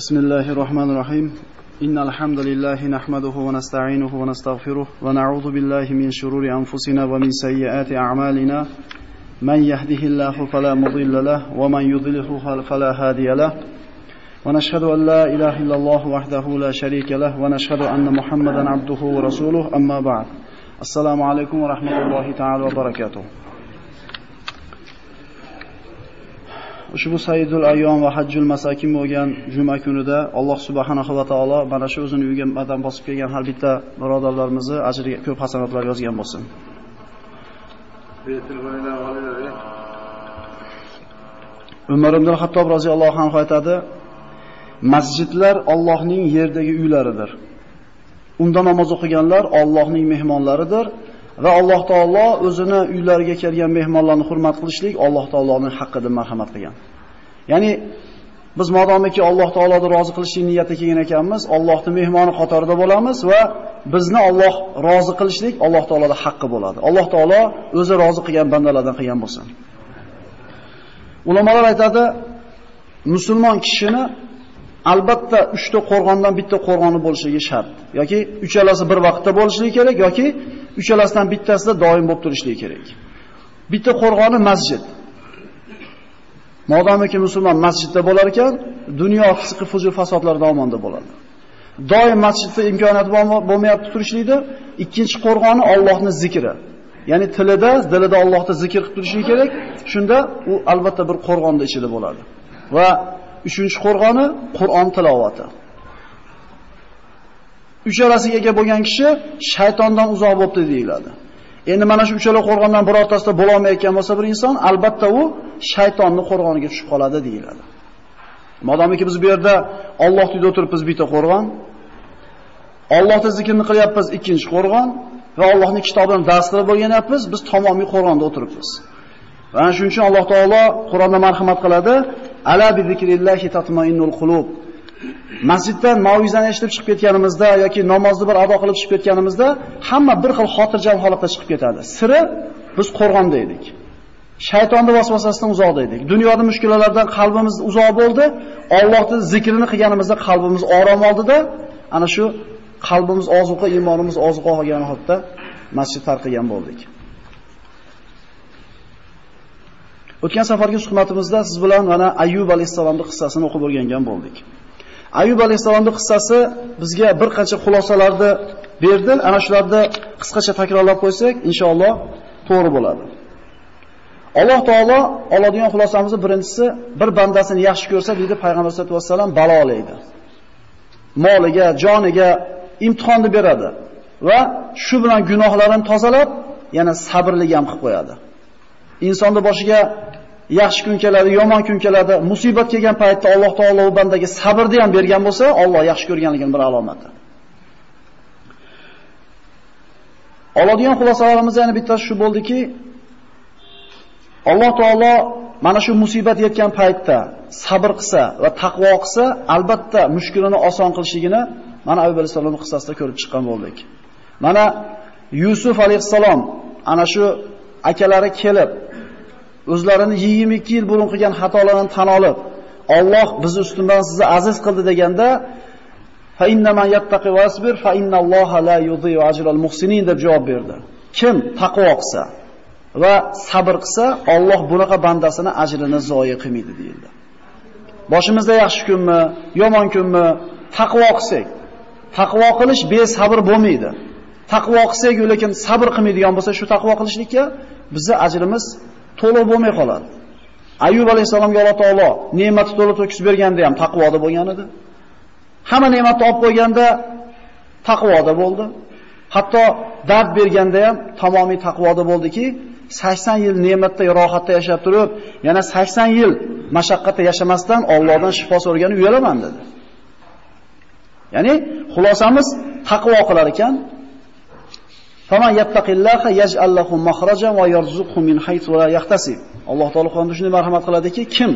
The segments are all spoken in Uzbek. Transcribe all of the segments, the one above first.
بسم الله الرحمن الرحيم. إن الحمد لله نحمده ونستعينه ونستغفره ونعوذ بالله من شرور أنفسنا ومن سيئات أعمالنا. من يهده الله فلا مضل له ومن يضلله فلا هادي له. ونشهد أن لا إله إلا الله وحده لا شريك له ونشهد أن محمدا عبده ورسوله. أما بعد السلام عليكم ورحمة الله تعالى وبركاته. Ushbu Sayyidul Ayyom va Hajjul Masakin bo'lgan juma kunida Alloh subhanahu va taolo mana shu o'zini uyiga qadam bosib kelgan har bitta birodarlarimizni ajriga ko'p hasanatlar yozgan bo'lsin. Umar ibn Xattob roziyallohu anhu aytadi: Masjidlar Allohning yerdagi uylaridir. Unda namoz o'qiganlar Allohning mehmonlaridir va Alloh taolo o'zini uylariga kelgan mehmonlarni hurmat qilishlik Alloh taoloning haqqida marhamat qilgan. Ya'ni biz modomiki Alloh taoloni rozi qilishlik niyatida kelgan ekanmiz, Allohning mehmoni qatorida bo'lamiz va bizni Alloh rozi qilishlik Alloh taoloning haqqi bo'ladi. Alloh taolo o'zi rozi qilgan bandalardan qilgan bo'lsin. Ulamolar aytadi, musulmon kishini albatta 3 ta qo'rg'ondan bitta qo'rg'oni bo'lishligi shart. yoki uchalasi bir vaqtda bo'lishligi kerak yoki uchalasidan bittasida doim bo'lib turishligi kerak. Bitta qo'rg'oni masjid. Modomiki musulmon masjidda bo'lar ekan, dunyo fisqi fuzul fasodlardan omonda bo'ladi. Doim masjidda imkoniyat bo'lmayapti turishlikda, ikkinchi qo'rg'oni Allohning zikri. Ya'ni tilida, dilida Allohni zikr qilib turishi kerak. Shunda u albatta bir qo'rg'onda ichida bo'ladi. Va uchinchi qo'rg'oni Qur'on tilovati. Uchalasiga ega bo'lgan kishi shaytondan uzoq bo'libdi deyiladi. Endi mana shu uchala qo'rg'ondan birortasida bo'la olmayotgan bo'lsa bir inson, albatta u shaytonning qo'rg'oniga tushib qoladi deyiladi. Modomiki biz bu yerda Alloh uyida o'tiribmiz bitta qo'rg'on, Allohning zikrini qilyapmiz ikkinchi qo'rg'on va Allohning kitobidan darslar o'rganyapmiz, biz tamomiy qo'rg'onda o'tiribmiz. Mana shuning uchun Alloh taolo Qur'onda marhamat qiladi: "Ala bi zikrillahi tatma'innul qulub." Masjiddan mavizani eshitib chiqib ketganimizda yoki namozni bir ado qilib chiqib ketganimizda hamma bir xil xotirjam holatda chiqib ketadi. Siri biz qo'rg'onda edik. Shaytonning vasvasasidan uzoqda edik. Dunyoda mushkulalardan qalbimiz uzoq bo'ldi. Allohning zikrini qilganimizda qalbimiz orom oldida, ana shu qalbimiz ozuqa, iymonimiz ozuqa olgan holda masjid tarqigan bo'ldik. O'tgan safargi suhbatimizda siz bilan mana Ayyub alayhisalomning qissasini o'qib o'rgangan bo'ldik. Ayub alayhisolamning qissasi bizga bir qancha xulosalarni berdi. Ana shularni qisqacha takrorlab qo'ysak, inshaalloh to'g'ri bo'ladi. Alloh taolo oladigan xulosamizni birinchisi bir bandasini yaxshi ko'rsa, deydi payg'ambar sollallohu alayhi vasallam balolaydi. Moliga, joniga imtihonni beradi va shu bilan gunohlarini tozalab, yana sabrli ham qilib qo'yadi. Insonning boshiga yaxshi kun keladi, yomon kun keladi, musibat kelgan paytda Alloh taolo u bandaga sabrni ham bergan bo'lsa, Alloh yaxshi ko'rganligining bir alomati. Oladigan xulosalarimiz yana bittasi shu bo'ldiki, Alloh taolo mana shu musibat yetgan paytda sabr qilsa va taqvo qilsa, albatta mushkulini oson qilishligini mana Abu Bakr qissasida ko'rib chiqqan bo'ldik. Mana Yusuf alayhissalom ana shu akalari kelib o'zlarini 22 yil burun qilgan xatolarini tan olib, Alloh biz ustimdan sizni aziz qildi deganda fa innaman yattaqi wasbir fa innalloha la yudhi'u ajral muhsinin deb javob berdi. Kim taqvo qilsa va sabr qilsa, Alloh bunaqa bandasini ajrini zoya qilmaydi deyildi. Boshimizda yaxshi kunmi, yomon kunmi, taqvo qilsak, taqvo qilish besabr bo'lmaydi. Taqvo qilsak, lekin sabr qilmaydigan bo'lsa, shu taqvo qilishlikka bizni ajrimiz to'liq bo'lmay qoladi. Ayyub alayhisalomga Alloh taolo ne'mati to'liq to'kis berganda ham taqvoda bo'lgan edi. Hamma ne'matni olib qo'yganda taqvoda bo'ldi. Hatto dard berganda ham tamomiy taqvoda bo'ldiki, 80 yil ne'matda, rohatda yashab turib, yana 80 yil mashaqqatda yashamasdan Allohdan shifo so'rgani uyalaman dedi. Ya'ni xulosamiz taqvo qilar ekan, Faman yattaqillaha yaj'al lahu makhrajan va yarzuqhu min haythu la yahtasib. Alloh taolo Qur'onda shunday marhamat qiladiki, kim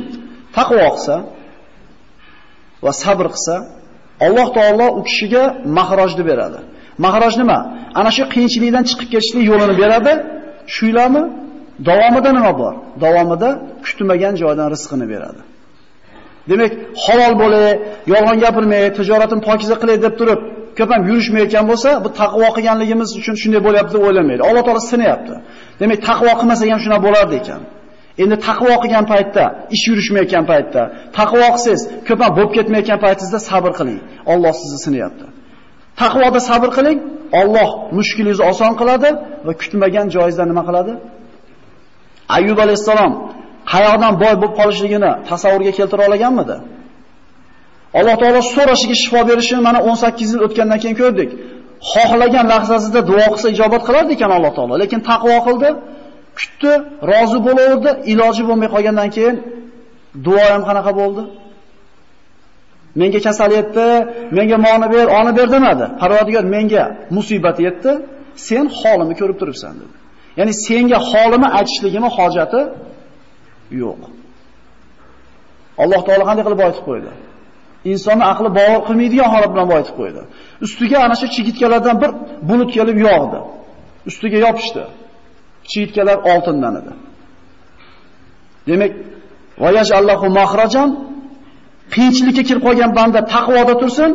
taqvo qilsa va sabr qilsa, Alloh taolo u kishiga mahrojni beradi. Mahroj nima? Ana shu qiyinchilikdan chiqib ketishning yo'lini beradi. Shuylarmi? Davomida nima bor? Davomida kutmagan joydan rizqini beradi. Demak, halol bo'lay, yolg'on gapirmay, tijoratim pokiza qilay deb turib, ko'p ham yurishmayotgan bo'lsa, bu taqvo qilganligimiz uchun shunday bo'lyapti deb o'ylamaydi. Alloh taolo sinayapti. Demak, taqvo qilmasak ham shuna bo'lardi ekan. Endi taqvo qilgan paytda, ish yurishmayotgan paytda, taqvo qilsangiz, ko'p ham bo'lib ketmayotgan paytingizda sabr qiling. Alloh sizni sinayapti. Taqvoda sabr qiling, Alloh mushkulingizni oson qiladi va kutmagan joyingizda nima qiladi? Ayyub alayhisalom qayoqdan boy bo'lib qolishligini tasavvurga keltira olganmidi? Alloh taolo so'rashiga shifo berishini mana 18 yil o'tgandan keyin ko'rdik. Xohlagan lahzasida duo qilsa ijobat qilardi ekan Alloh taolo, lekin taqvo qildi, kutdi, rozi bo'laverdi, iloji bo'lmay qolgandan keyin duo ham qanaqa bo'ldi? Menga kasal yetdi, menga moni ber, oni ber demadi. Parvardigor menga musibat yetdi, sen holimni ko'rib turibsan dedi. Ya'ni senga holimni aytishligimni hojati yo'q. Alloh taolo qanday qilib aytib qo'ydi? Insonni aqli bovar qilmaydigan holat bilan boyitib qo'ydi. Ustiga ana shu chigitkalardan bir bulut kelib yog'di. Ustiga yopishdi. Chigitkalar oltindan edi. Demak, voyaj Allohu mahrajan qiyinchilikka kirib qolgan banda taqvoda tursin,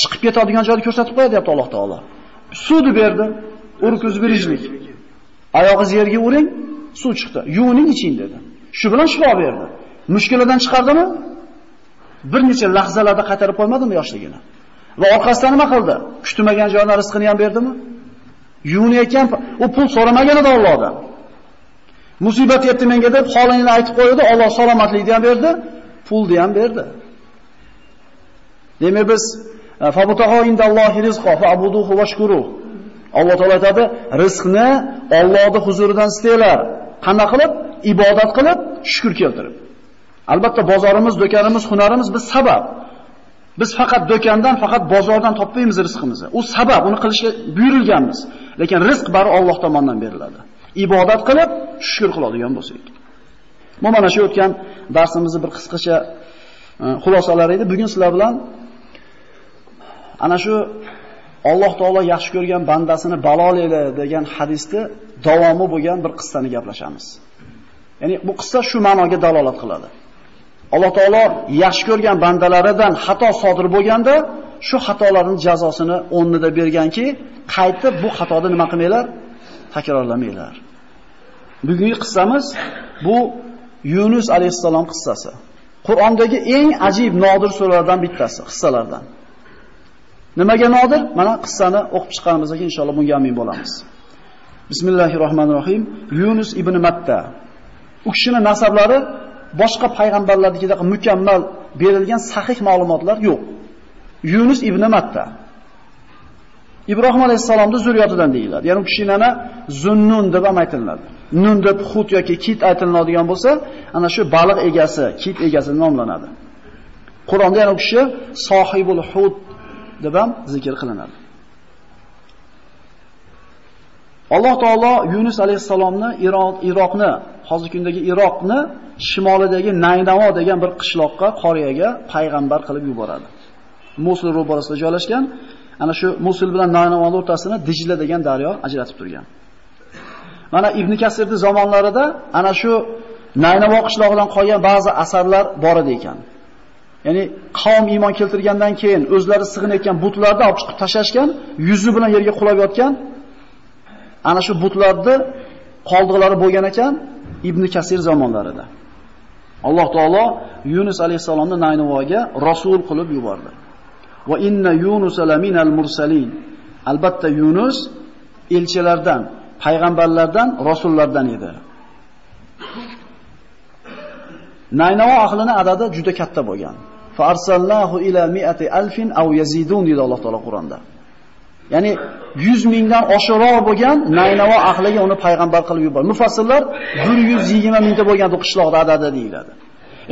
chiqib ketadigan joyni ko'rsatib qo'yadi, deyapti Alloh taolo. Suvni berdi, urkuz birishlik. Oyog'ingiz yerga uring, suv chiqdi. Yuvining iching dedi. Shu bilan shifo berdi. Mushkuladan chiqardimi? Bir necha lahzalarda qaytarib qo'ymadimi yoshligini? Va orqasidan nima qildi? Kutmagan joydan rizqini ham berdimi? Yuvinayotgan u pul so'ramagan edi Allohdan. Musibat yetdi menga deb holingni aytib qo'ydi, Alloh salomatlikni ham berdi, pulni ham berdi. Demak biz e, fabutaho indallohi rizqo fa abuduhu shukuru Alloh taolo aytadi, rizqni Allohning huzuridan istanglar. Qana qilib? Ibodat qilib, shukr keltirib. Albatta bozorimiz, do'konimiz, hunarimiz biz sabab. Biz faqat do'kondan, faqat bozordan topmaymiz rizqimizni. U sabab, uni qilishga buyurilganmiz. Lekin rizq bari Alloh tomonidan beriladi. Ibodat qilib, shukr qiladigan bo'lsak. Bu mana shu o'tgan darsimizni bir qisqacha e, xulosalari edi. Bugun sizlar bilan ana shu Alloh taolo yaxshi ko'rgan bandasini balolaydi degan hadisni davomi bo'lgan bir qissani gaplashamiz. Ya'ni bu qissa shu ma'noga dalolat qiladi. Alloh taolo yaxshi ko'rgan bandalaridan xato sodir bo'lganda shu xatolarning jazosini o'rnida berganki, qaytib bu xatoni nima qilmanglar? Takrorlamanglar. Bugungi qissamiz bu Yunus alayhissalom qissasi. Qur'ondagi eng ajib nodir suralardan bittasi, qissalardan. Nimaga nodir? Mana qissani o'qib chiqqanimizdan keyin inshaalloh bunga amin bo'lamiz. Bismillahirrohmanirrohim. Yunus ibn Matta. U kishining nasablari boshqa payg'ambarlarnikidek mukammal berilgan sahih ma'lumotlar yo'q. Yunus ibn Matta. Ibrohim alayhisalomning zurriyatidan deyiladi. Ya'ni u Zunnun deb ham aytiladi. Nun deb xut yoki kit aytiladigan bo'lsa, ana shu baliq egasi, kit egasi nomlanadi. Qur'onda yana u kishi sohibul hut deb ham zikr qilinadi. Alloh taolo Yunus alayhisalomni Iroqni, hozirgi kundagi Iroqni shimolidagi Naynavo degan bir qishloqqa, qoriyaga payg'ambar qilib yuboradi. Mosul ro'barasida joylashgan, ana shu Mosul bilan Naynavo o'rtasini Dijla degan daryo ajratib turgan. Mana Ibn Kasirni zamonlarida ana shu Naynavo qishlog'idan qolgan ba'zi asarlar bor edi ekan. Ya'ni qavm iymon keltirgandan keyin o'zlari sig'inayotgan butlarni olib chiqib tashlashgan, yuzi bilan yerga qulab yotgan ana shu butlarni qoldiqlari bo'lgan ekan Ibn Kasir zamonlarida. Alloh taolo Yunus alayhisalomni Naynavoga rasul qilib yubordi. Va inna Yunus laminal mursalin. Albatta Yunus elchilardan, payg'ambarlardan, rasullardan edi. Naynavo ahlining adadi juda katta bo'lgan. Farsallahu ila mi'ati alfin aw yazidun dedi Alloh taolo Qur'onda. Ya'ni 100 mingdan oshiqroq bo'lgan Naynavo ahliga uni payg'ambar qilib yubordi. Mufassirlar 120 mingta bo'lgan bu qishloqda adadi deyiladi.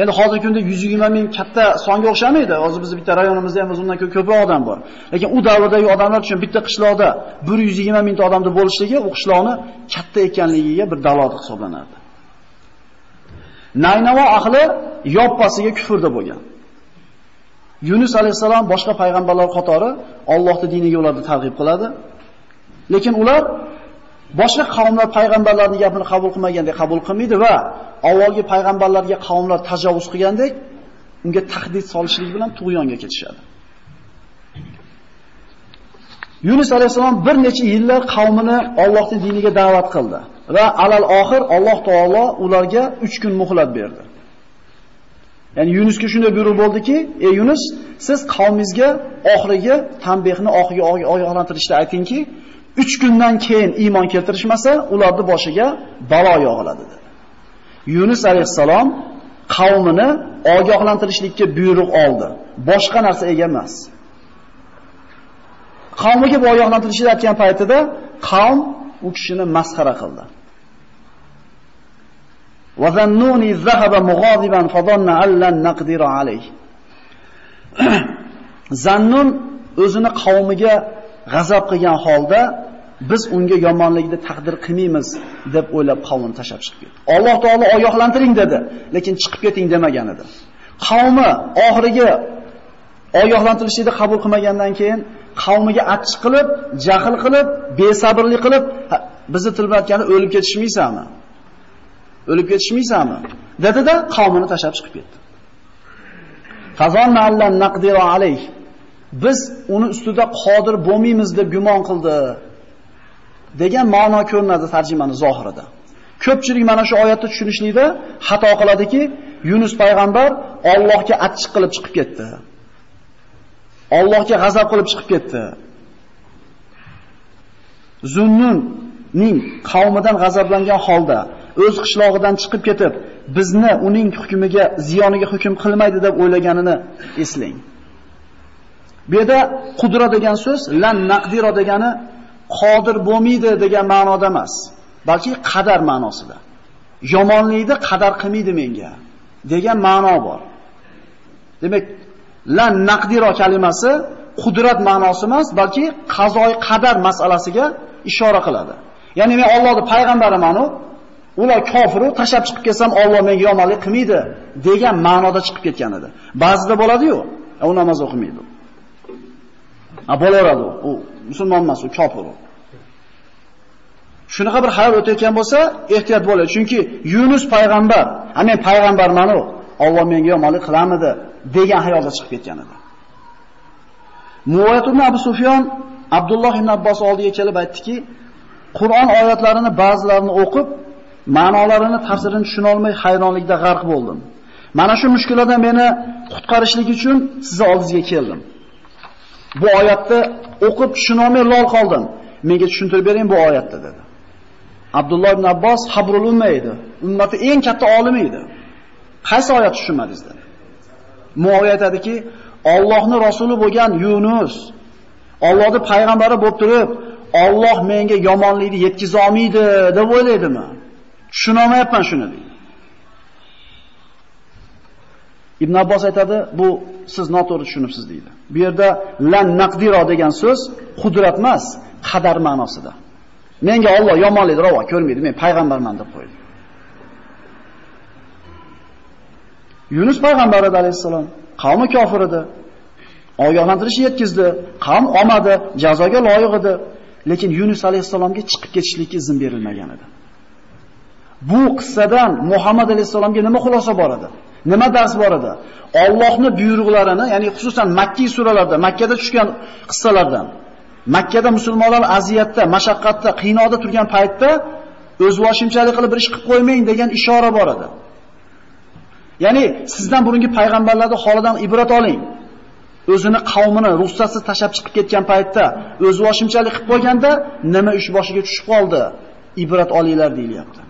Endi hozirgi kunda 120 ming katta songa o'xshamaydi. Hozir bizning bitta rayonimizda ham o'zundan ko'proq odam bor. Lekin u davrdagi odamlar uchun bitta qishloqda 120 mingta odamda bo'lishligi u qishloqni katta ekanligiga bir dalolat hisoblanardi. Naynavo ahli yoppasiga kufrda bo'lgan. Yunus alayhisalom boshqa payg'ambarlar qatori Allohning diniga ularni targ'ib qiladi. Lekin ular boshqa qavmlar payg'ambarlarning gapini qabul qilmagandek qabul qilmaydi va avvalgi payg'ambarlarga qavmlar tajovuz qilgandek unga tahdid solishlik bilan tug'yonga ketishadi. Yunus alayhisalom bir necha yillar qavmini Allohning diniga da'vat qildi va alal oxir Alloh taolo ularga 3 kun muhlat berdi. Ya'ni Yunusga shunday buyruq bo'ldiki, "Ey Yunus, siz qavmingizga oxirgi tanbehni oxirgi ogohlantirishda aytingki, 3 kundan keyin iymon keltirishmasa, ularni boshiga balo yog'iladi" dedi. Yunus alayhisalom qavmini ogohlantirishlikka buyruq oldi. Boshqa narsa ega emas. Qavmiga bu ogohlantirishni aytgan paytida qavm u kishini masxara qildi. Va ذَهَبَ zahaba فَظَنَّ fadanna نَقْدِرَ عَلَيْهِ. Zannun o'zini qavmiga g'azab qilgan holda biz unga yomonlikni taqdir qilmaymiz deb o'ylab qavmni tashab chiqib ketdi. Alloh taolo ogohlantiring dedi, lekin chiqib keting demagan edi. Qavmi oxirgi ogohlantirishni qabul qilmagandan keyin qavmiga achchiq qilib, jahl qilib, besabrlik qilib, bizni tilbatgani o'lib ketishmaysanmi? O'lib ketishmaysanmi? dedi-da qavmini tashab chiqib ketdi. Qazon allan naqdiro alayh. Biz uni ustida qodir bo'lmaymiz deb gumon qildi. degan ma'no ko'rinadi tarjimani zohirida. Ko'pchilik mana shu oyatni tushunishlikda xato qiladiki, Yunus payg'ambar Allohga achchiq qilib chiqib ketdi. Allohga g'azab qilib chiqib ketdi. Zunnunning qavmidan g'azablangan holda o'z qishlog'idan chiqib ketib, bizni uning hukmiga, ziyoniga hukm qilmaydi deb o'ylaganini eslang. Bu yerda qudra degan so'z lan naqdiro degani qodir bo'lmaydi degan ma'noda emas, balki qadar ma'nosida. Yomonlikni qadar qilmaydi menga degan ma'no bor. Demak, lan naqdiro kalimasi qudrat ma'nosi emas, balki qazoy qadar masalasiga ishora qiladi. Ya'ni men Allohning payg'ambariman-u, ular kofiru tashab chiqib kelsam Alloh menga yomonlik qilmaydi degan ma'noda chiqib ketgan edi. Ba'zida bo'ladi-yu, e, u namoz o'qimaydi. A bo'laveradi u. musulmon emas, u kofir u. Shunaqa bir hayol o'tayotgan bo'lsa, ehtiyot bo'l, chunki Yunus payg'ambar, "Ha men payg'ambarman u, Alloh menga yomonlik qilamidi?" degan hayolda chiqib ketgan edi. Muvayyat ibn Abu Sufyon Abdulloh ibn Abbos oldiga kelib aytdiki, Qur'on oyatlarini ba'zilarini o'qib, ma'nolarini, tafsirini tushuna olmay hayronlikda g'arq bo'ldim. Mana shu mushkullardan meni qutqarishlik uchun sizni oldingizga keldim. Bu oyatni o'qib tushunolmay lol qoldim. Menga tushuntirib bering bu oyatni dedi. Abdulloh ibn Abbos habrul umma edi. Ummati eng katta olimi edi. Qaysi oyat tushunmadingiz dedi. Muoviya aytadiki, Allohning rasuli bo'lgan Yunus Allohning payg'ambari bo'lib turib, Alloh menga yomonlikni yetkiza olmaydi deb o'ylaydimi? Tushunolmayapman shuni deydi. Ibn Abbos aytadi, bu siz noto'g'ri tushunibsiz deydi. Bu yerda lan naqdiro degan so'z qudrat emas, qadar ma'nosida. Menga Alloh yomonlikni ravo ko'rmaydi, men payg'ambarman deb qo'ydi. Yunus payg'ambar alayhisalom qavmi kofir edi. Ogohlantirish yetkizdi, qavm olmadi, jazoga loyiq edi. Lekin Yunus alayhisalomga chiqib ketishlikka izn berilmagan edi. Bu qissadan Muhammad alayhisalomga nima xulosa bor edi? Nima dars bor edi? Allohning buyruqlarini, ya'ni xususan Makki suralarda, Makkada tushgan qissalardan Makkada musulmonlar aziyatda, mashaqqatda, qiynoqda turgan paytda o'z voshimchalik qilib bir ish qilib qo'ymang degan ishora bor edi. Ya'ni sizdan burungi payg'ambarlarning holidan ibrat oling. O'zini qavmini ruxsatsiz tashab chiqib ketgan paytda o'z voshimchalik qilib qo'yganda nima ish boshiga tushib qoldi? Ibrat olinglar deyilyapti.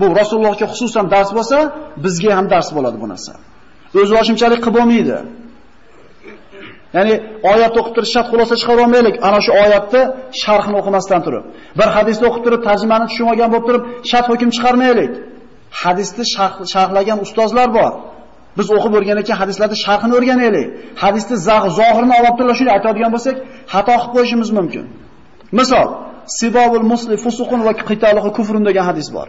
Bu Rasulullohga xususan dars bo'lsa, bizga ham dars bo'ladi bu narsa. O'z boshimchalik qilib bo'lmaydi. Ya'ni oyat o'qib turib shart xulosa chiqara olmaylik. Ana shu oyatni sharhini o'qimasdan turib, bir hadisni o'qib turib tarjimani tushunmagan bo'lib turib, shart hukm chiqarmaylik. Hadisni sharhlagan ustozlar bor. Biz o'qib o'rgangan ekan hadislarni sharhini o'rganaylik. Hadisni zohirini olib turib shuni aytadigan bo'lsak, xato qilib qo'yishimiz mumkin. Misol, Sibabul musli fusuqun va qitaluhu kufrun degan hadis bor.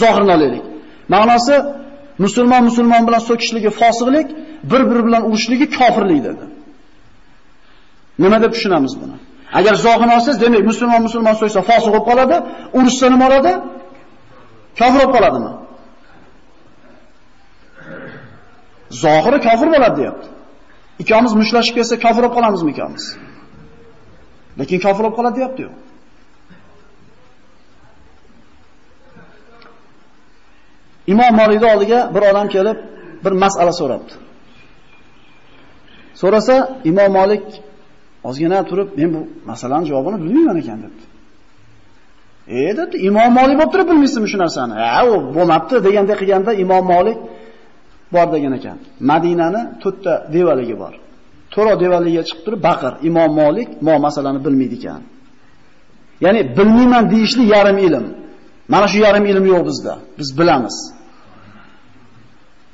Zohirini olaylik. Ma'nosi musulmon musulmon bilan so'kishligi fosiqlik, bir-biri bilan urushligi kofirlik dedi. Nima deb tushunamiz buni? Agar zohirini olsangiz, demak musulmon musulmon so'ysa fosiq bo'lib qoladi, urushsa nima bo'ladi? Kofir bo'lib qoladimi? Zohiri kofir bo'ladi deyapti. Ikkomiz mushlashib kelsa kofir bo'lib qolamizmi ikkomiz? Lekin kofir bo'lib qoladi deyapti-yu. Imom Malikning oldiga bir odam kelib, bir masala so'rabdi. So'rasa, Imom Malik ozgina turib, men bu masalaning javobini bilmayman ekan debdi. E dedi, Imom Malik bo'lib turib bilmaysizmi shu narsani? Ha, u bo'lmabdi deganday qilganda Imom Malik bor degan ekan. Madinani to'rtta devaligi bor. To'ro devaligiga chiqib turib baqir, Imom Molik mo masalani bilmaydi ekan. Ya'ni bilmayman deyishli yarim ilm. Mana shu yarim ilm yo'q bizda. Biz bilamiz.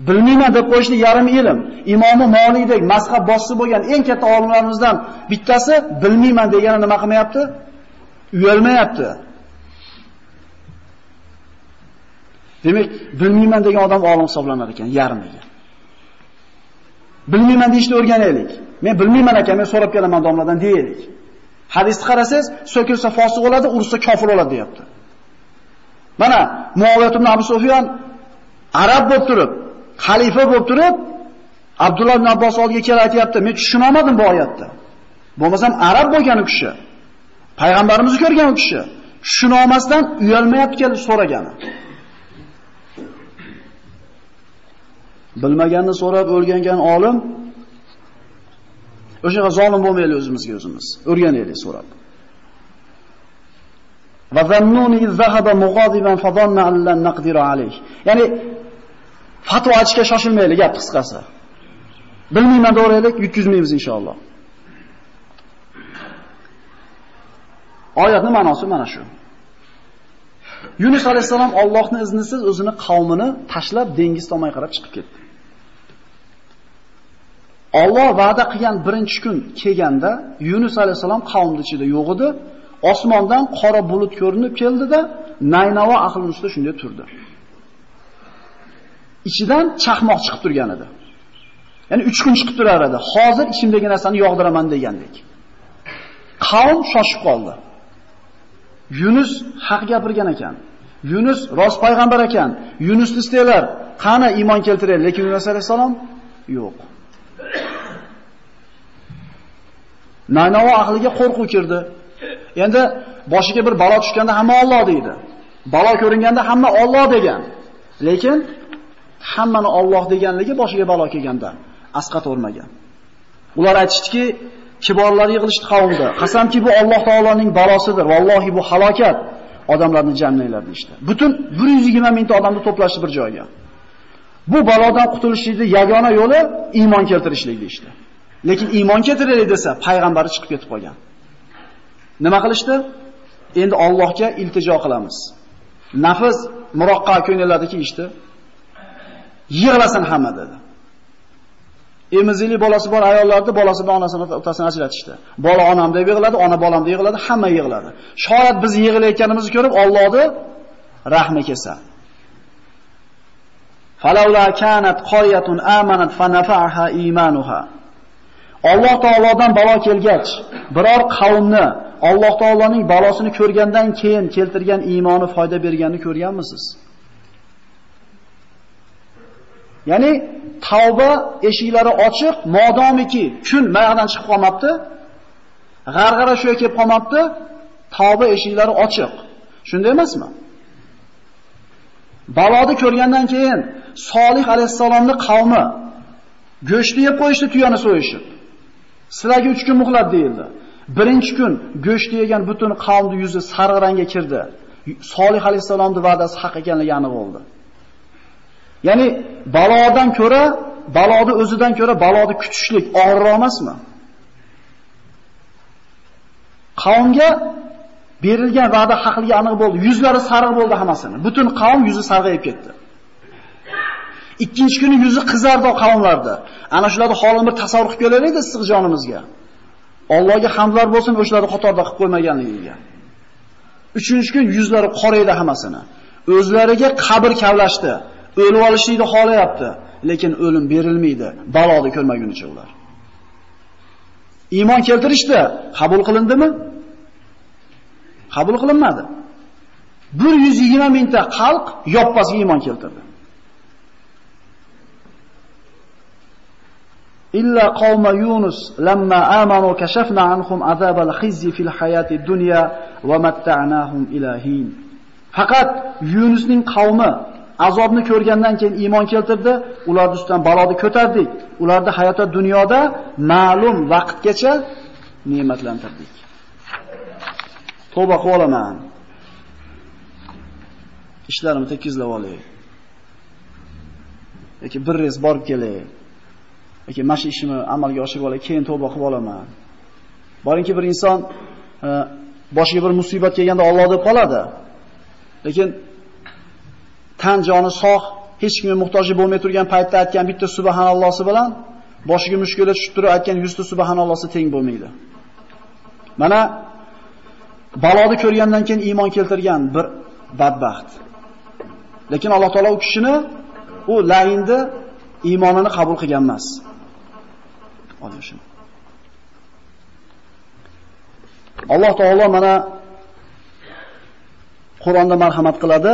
Bilmayman deb qo'yishni yarim ilm. Imomi Molikdek mazhab boshchi bo'lgan eng katta olimlarimizdan bittasi bilmayman degani nima qilmayapti? Uyalmayapti. Demak, bilmayman degan odam olim hisoblanar ekan, yarmiga. Bilmayman deyishni o'rganaylik. Men bilmayman ekan, men so'rab kelaman domladan deyaylik. Hadisni qarasangiz, so'kilsa fosiq bo'ladi, ursa kofir bo'ladi deyapti. Mana Muaviyat ibn Abu Sufyan arab bo'lib turib, xalifa bo'lib turib, Abdulloh ibn Abbos oldiga kelib aytayapti, men tushuna olmadim bu oyatni. Bo'lmasam arab bo'lgan u kishi. Payg'ambarimizni ko'rgan u kishi. Tushuna olmasdan uyalmayapti kelib so'ragani. Bilmaganni so'rab o'rgangan olim o'shaga zolim bo'lmaylik o'zimizga o'zimiz. O'rganaylik so'rab. Va zannuni zahaba mughadiban fadanna an lan naqdira alayh. Ya'ni fatvo aytishga shoshilmaylik gap qisqasi. Bilmayman to'g'rilik yutkizmaymiz inshaalloh. Oyatning ma'nosi mana shu. Yunus alayhisalom Allohning iznisiz o'zini qavmini tashlab dengiz tomon qarab chiqib ketdi. Alloh va'da qilgan birinchi kun kelganda Yunus alayhisalom qavmning ichida yo'q edi. Osmondan qora bulut ko'rinib keldida Naynavo ahli ustida shunday turdi. Ichidan chaqmoq chiqib turgan edi. Ya'ni 3 kun chiqib turar edi. Hozir ichimdagi narsani yog'diraman degandek. Qavm shoshib qoldi. Yunus haq gapirgan ekan. Yunus rost payg'ambar ekan. Yunus istaylar, qani iymon keltiraylik, lekin Yunus alayhisalom yo'q. Nanova ahliga qo'rquv kirdi. Endi boshiga bir balo tushganda hamma Alloh deydi. Balo ko'ringanda hamma Alloh degan. Lekin hammani Alloh deganligi boshiga balo kelganda asqat o'rmagan. Ular aytishdiki, kiborlar yig'ilishdi qavmda. Qasamki bu Alloh taoloning balosidir. Vallohi bu halokat. Odamlarni jamlaylar deydi. Butun 120 mingta odamni to'plashdi bir joyga. Bu balodan qutulishning yagona yo'li iymon keltirishlik deydi. Lekin iymon keltiraylik desa, payg'ambari chiqib ketib qolgan. Nima qilishdi? Endi Allohga iltijo qilamiz. Nafs muroqqa ko'ngillardagi ishdi. Işte. Yig'lasin hamma dedi. Emizikli bolasi bor ayollarni bolasi bilan onasini otasini ajratishdi. Bola onam deb yig'ladi, ona bolam deb yig'ladi, hamma yig'ladi. Shoyat biz yig'layotganimizni ko'rib Allohni rahmi kelsa. Falawla kanat qoyatun amanat fanafa'aha imanuha. Alloh taolodan balo kelgach, biror qavmni Alloh taoloning balosini ko'rgandan keyin keltirgan iymoni foyda berganini ko'rganmisiz? Ya'ni tavba eshiklari ochiq, modomiki kun mayog'dan chiqib qolmabdi, g'arg'ara shu kelib qolmabdi, tavba eshiklari ochiq. Shunday emasmi? Baloni ko'rgandan keyin Solih alayhisalomning qavmi go'shtni yeb qo'yishdi, tuyani so'yishib. Sizlarga 3 kun muhlat deyildi. Birinchi kun go'shtni yegan butun qavmning yuzi sariq rangga kirdi. Solih alayhisalomning va'dasi haq ekanligi aniq bo'ldi. Ya'ni balodan ko'ra, baloni o'zidan ko'ra baloni kutishlik og'irroq emasmi? Qavmga berilgan va'da haqligi aniq bo'ldi. Yuzlari sariq bo'ldi hammasini. Butun qavm yuzi sarg'ayib ketdi. Ikkinchi kuni yuzi qizardi qavmlarda. Ana shularni holini bir tasavvur qilib ko'raylik issiq jonimizga. Allohga hamdlar bo'lsin o'shalarni qatorda qilib qo'ymaganligiga. Uchinchi kun yuzlari qoraydi hammasini. O'zlariga qabr kavlashdi. O'lib olishni xohlayapti, lekin o'lim berilmaydi. Baloni ko'rmagunicha ular. Iymon keltirishdi, qabul qilindimi? Qabul qilinmadi. 120 mingta xalq yoppasiga iymon keltirdi. إلا قوم يونس لما آمنوا كشفنا عنهم عذاب الخزي في الحياة الدنيا ومتعناهم إلى حين faqat Yunusning qavmi azobni ko'rgandan keyin iymon keltirdi, ularni ustidan baloni ko'tardik. Ularni hayotda dunyoda ma'lum vaqtgacha ne'matlantirdik. Tavba qilib olaman. Ishlarimni tekizlab olay. yoki bir rez borib kelay. yoki mana shu ishimni amalga oshirib olay, keyin tavba qilib olaman. Boringki bir inson e, boshiga bir musibat kelganda Alloh deb qoladi. Lekin tan joni sog', hech kimga muhtoji bo'lmay turgan paytda aytgan bitta subhanallohsi bilan boshiga mushkula tushib turib aytgan 100 ta subhanallohsi teng bo'lmaydi. Mana baloni ko'rgandan keyin iymon keltirgan bir badbaxt. Lekin Alloh taolo u kishini u lainni iymonini qabul qilgan emas. Alloh taolo mana Qur'onda marhamat qiladi: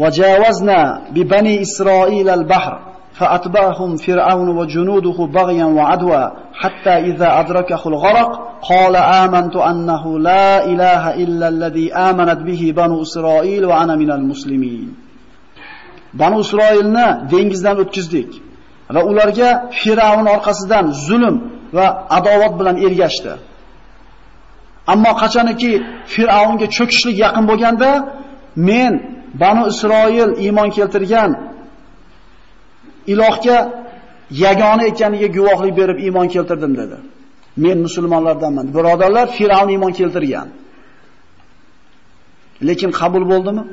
"Va javazna bi bani Isroil al-bahr فأتبعهم فرعون وجنوده بغيا وعدوى حتى إذا أدركه الغرق قال آمنت أنه لا إله إلا الذي آمنت به بنو إسرائيل وأنا من المسلمين Banu Isroilni dengizdan o'tkazdik va ularga Firavun orqasidan zulm va adovat bilan ergashdi. Ammo qachoniki Firavunga cho'kishlik yaqin bo'lganda, men Banu Isroil iymon keltirgan ilohga yagona ekaniga guvohlik berib iymon keltirdim dedi. Men musulmonlardanman. Birodarlar, Firavun iymon keltirgan. Lekin qabul bo'ldimi?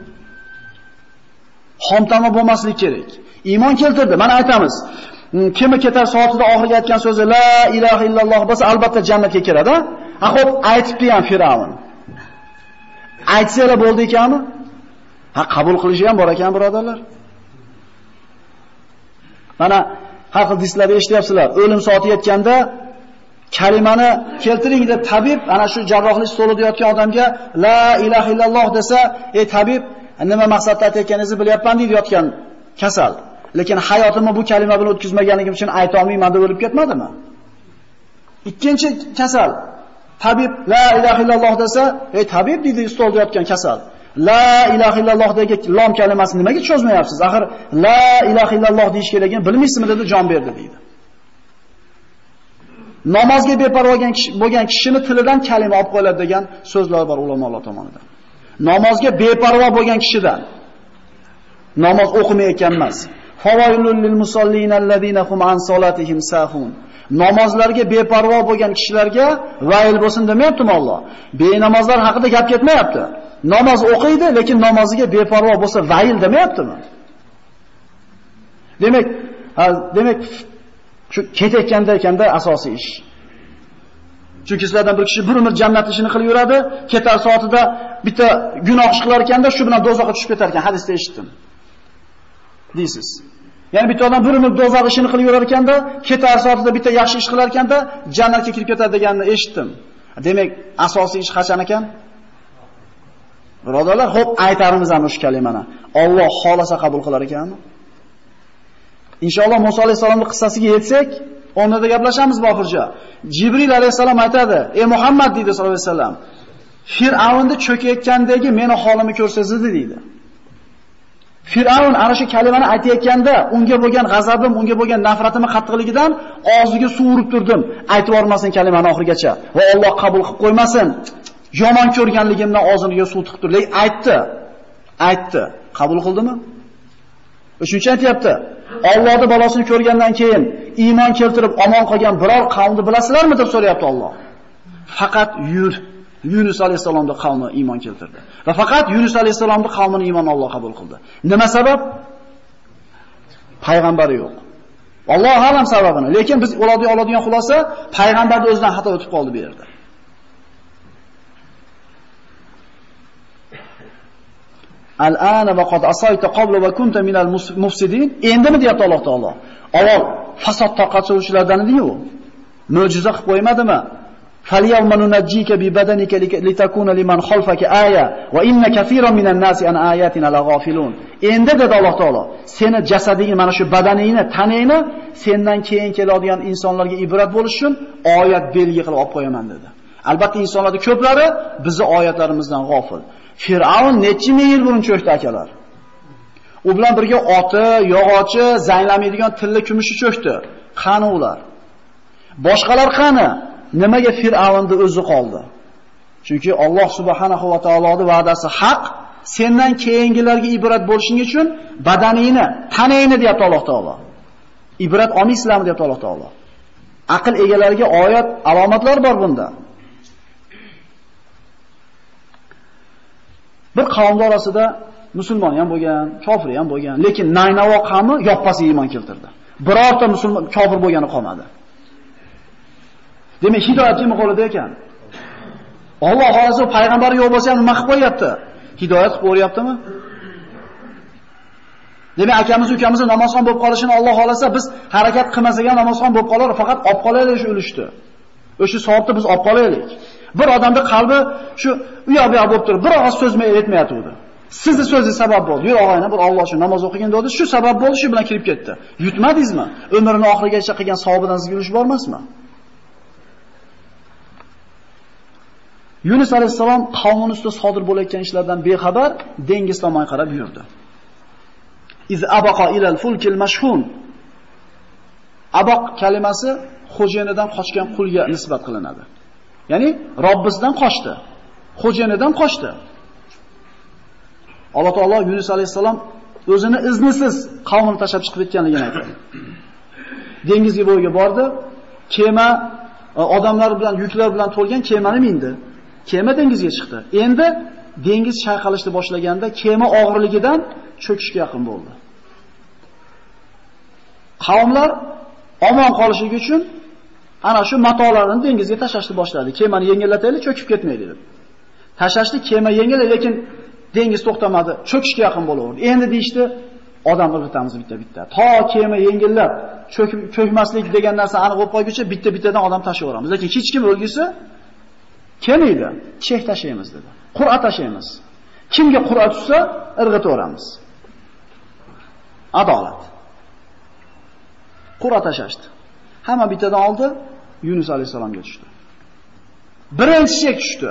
xomtama bo'lmaslik kerak. Iymon keltirdi. Mana aytamiz. Hmm, kimi ketar soatida oxirgi aytgan so'zi la ilaha illalloh bo'lsa, albatta jannatga kiradi. Ha, xo'p, aytibdi ham Firavun. Aytsa bo'ldi ekanmi? Ha, qabul qilishi ham bor ekan, birodarlar. Mana har xil dislarda eshityapsizlar. O'lim soati yetganda kalimani keltiring deb tabib ana shu jarrohlik stolida yotgan odamga la ilaha illalloh desa, ey tabib, nima maqsadda aytayotganingizni bilyapman deydi yotgan kasal. Lekin hayotimni bu kalima bilan o'tkazmaganligim uchun ayta olmayman deb o'lib ketmadimi? Ikkinchi kasal. Tabib la ilaha illalloh desa, ey tabib deydi stolda yotgan kasal. La ilaha illallohdagi lom kalimasini nimaga cho'zmayapsiz? Axir la ilaha illalloh deyish ekan, bilmaysizmi dedi, jon berdi deydi. Namozga beparvo bo'lgan kishini tilidan kalima olib qo'yiladi degan so'zlar bor ulamolar tomonidan. namozga beparvo bo'lgan kishidan namoz o'qimayotgan emas. Favoilul lil musallina allazina hum an solatihim sahun. Namozlarga beparvo bo'lgan kishilarga vayl bo'lsin demayaptimi Alloh? Benamozlar haqida gap ketmayapti. Namoz o'qiydi, lekin namoziga beparvo bo'lsa vayl demayaptimi? Demak, demak shu ketayotganda ekanda asosiy ish. Chunki sizlardan bir kishi bir umr jannat ishini qilib yuradi, ketar soatida bitta gunoh ish qilar ekanda, shu bilan dozoqqa tushib ketar ekan, hadisda eshitdim. Deysiz. Ya'ni bitta odam bir umr dozoq ishini qilib yurar ekanda, ketar soatida bitta yaxshi ish qilar ekanda, jannatga kirib ketadi deganini eshitdim. Demak, asosiy ish qachon ekan? Birodarlar, xo'p, aytarimiz ana shu kalimani. Alloh xolasa qabul qilar ekanmi? Inshaalloh Musa alayhisolamning qissasiga yetsak, o'rnida gaplashamiz bofirja. Jibril alayhisalom aytadi: "Ey Muhammad" deydi sollallohu alayhi vasallam. Fir'avnni cho'kayotgandagi meni holimni ko'rsangiz deydi. Fir'avn ana shu kalimani aytayotganda unga bo'lgan g'azabim, unga bo'lgan nafratimni qattiqligidan og'ziga suv urib turdim. Aytib yormasin kalimani oxirigacha va Alloh qabul qilib qo'ymasin. Yomon ko'rganligimdan og'zimga suv tiqib turdi. Aytdi. Aytdi. Qabul qildimi? Shuncha aytyapti. Allohni balosini ko'rgandan keyin iymon keltirib omon qolgan biror qavmni bilasizlarmi deb so'rayapti Alloh. Faqat Yur Yunus alayhisalomning qavmi iymon keltirdi. Va faqat Yunus alayhisalomning qavmini iymon Alloh qabul qildi. Nima sabab? Payg'ambari yo'q. Alloh alam sababini. Lekin biz oladigan xulosa payg'ambarning o'zidan xato o'tib qoldi bu yerda. Al-ana va qad asayta qabla va kunta minal mufsidin. Endimi deyapti Alloh taolo. Avval fasod tarqatuvchilardan edi-yu. Mo'jiza qilib qo'ymadimi? فَالْيَوْمَ نُنَجِّيكَ بِبَدَنِكَ لِتَكُونَ لِمَنْ خَلْفَكَ آيَةً وَإِنَّ كَثِيرًا مِنَ النَّاسِ عَنْ آيَاتِنَا لَغَافِلُونَ Endi dedi Alloh taolo, seni jasadingni mana shu badaningni, tanangni sendan keyin keladigan insonlarga ibrat bo'lish uchun oyat belgi qilib olib qo'yaman dedi. Albatta insonlarning ko'plari bizni oyatlarimizdan g'ofil. Fir'avn necha ming yil burun cho'kdi akalar. U bilan birga oti, yog'ochi, zanglamaydigan tilla kumushi cho'kdi. Qani ular? Boshqalar qani? Nimaga Fir'avnda o'zi qoldi? Chunki Alloh subhanahu va taoloning va'dasi haq. Sendan keyingilarga ibrat bo'lishing uchun badaningni, tanangni deyapti Alloh taolo. Ibrat olmaysizlarmi deyapti Alloh taolo. Aql egalariga oyat, alomatlar bor bunda. Bir qavm orasida musulmon ham bo'lgan, kofir ham bo'lgan, lekin Naynavo qavmi yoppasi iymon keltirdi. Birorta musulmon kofir bo'lgani qolmadi. Demak, hidoyat kim qo'lida ekan? Alloh hozir payg'ambar yo'q bo'lsa ham nima qilib qo'yapti? Hidoyat qilib o'ryaptimi? Demak, akamiz ukamiz namozxon bo'lib qolishini Alloh xolasa biz harakat qilmasak ham namozxon bo'lib qolar, faqat olib qolaylik shu ulushni. O'sha savobni biz olib qolaylik. Bir odamning qalbi shu u yoq bu yoq bo'lib turib, bir og'iz so'z aytmayotgandi. Sizni so'zingiz sabab bo'ldi. Yo'q, og'ayna bir Alloh uchun namoz o'qigan dedi, shu sabab bo'ldi, shu bilan kirib ketdi. Yutmadingizmi? Umrini oxirigacha qilgan savobidan sizga ulush bormasmi? Yunus alayhisalom qavmining ustida sodir bo'layotgan ishlardan bexabar dengiz tomon qarab yurdi. Iz abaqa ilal fulkil mashhun. Abaq kalimasi xo'jayinidan qochgan qulga nisbat qilinadi. Ya'ni Robbisidan qochdi. Xo'jayinidan qochdi. Alloh taolo Yunus alayhisalom o'zini iznisiz qavmini tashlab chiqib ketganligini aytdi. Dengizga bo'yiga bordi. Kema e, odamlar bilan, yuklar bilan to'lgan kemani mindi. Kema dengizga chiqdi. Endi dengiz chayqalishni boshlaganda kema og'irligidan cho'kishga yaqin bo'ldi. Qavmlar omon qolishi uchun ana shu matolarini dengizga tashlashni boshladi. Kemani yengillataylik, cho'kib ketmaydi deb. Tashlashdi, kema yengil, lekin dengiz to'xtamadi, cho'kishga yaqin bo'laverdi. Endi deyshti, odam irg'itamiz bitta-bitta. To kema yengillab, cho'kib cho'kmaslik degan narsa aniq bo'lib qolguncha bitta-bittadan odam tashlayveramiz. Lekin hech kim o'lgisi kelmaydi. Chek tashlaymiz dedi. Qur'a tashlaymiz. Kimga qur'a tushsa, irg'itaveramiz. Adolat. Qur'a tashashdi. Hamma bittadan oldi, Yunus alayhisalomga tushdi. Birinchi chek tushdi.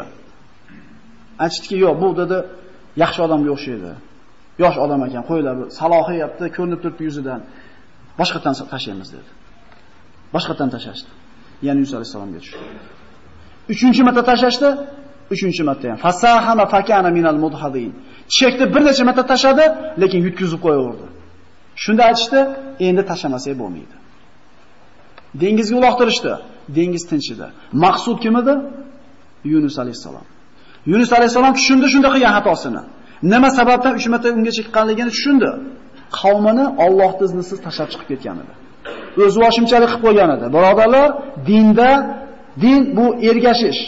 Aytishdiki, yo'q, bu dedi, yaxshi odamga o'xshaydi. Yosh odam ekan, qo'ylar, salohiyatda ko'rinib turibdi yuzidan. Boshqatdan tashlaymiz dedi. Boshqatdan tashlashdi. Ya'ni Yunus alayhisalomga tushdi. Uchinchi marta tashlashdi, uchinchi marta ham fasahama fakana minal mudhadin. Chekni bir necha marta tashadi, lekin yutkizib qo'yaverdi. Shunda aytishdi, endi tashlamasak bo'lmaydi. Dengizga uloqtirishdi. Dengiz tinchidi. Maqsud kim edi? Yunus alayhisalom. Yunus alayhisalom tushundi shunda qilgan xatosini. Nima sababdan 3 marta unga chiqqanligini tushundi. Qavmini Alloh iznisiz tashlab chiqib ketgan edi. O'zi voshimchalik qilib qo'ygan edi. Birodarlar, dinda din bu ergashish,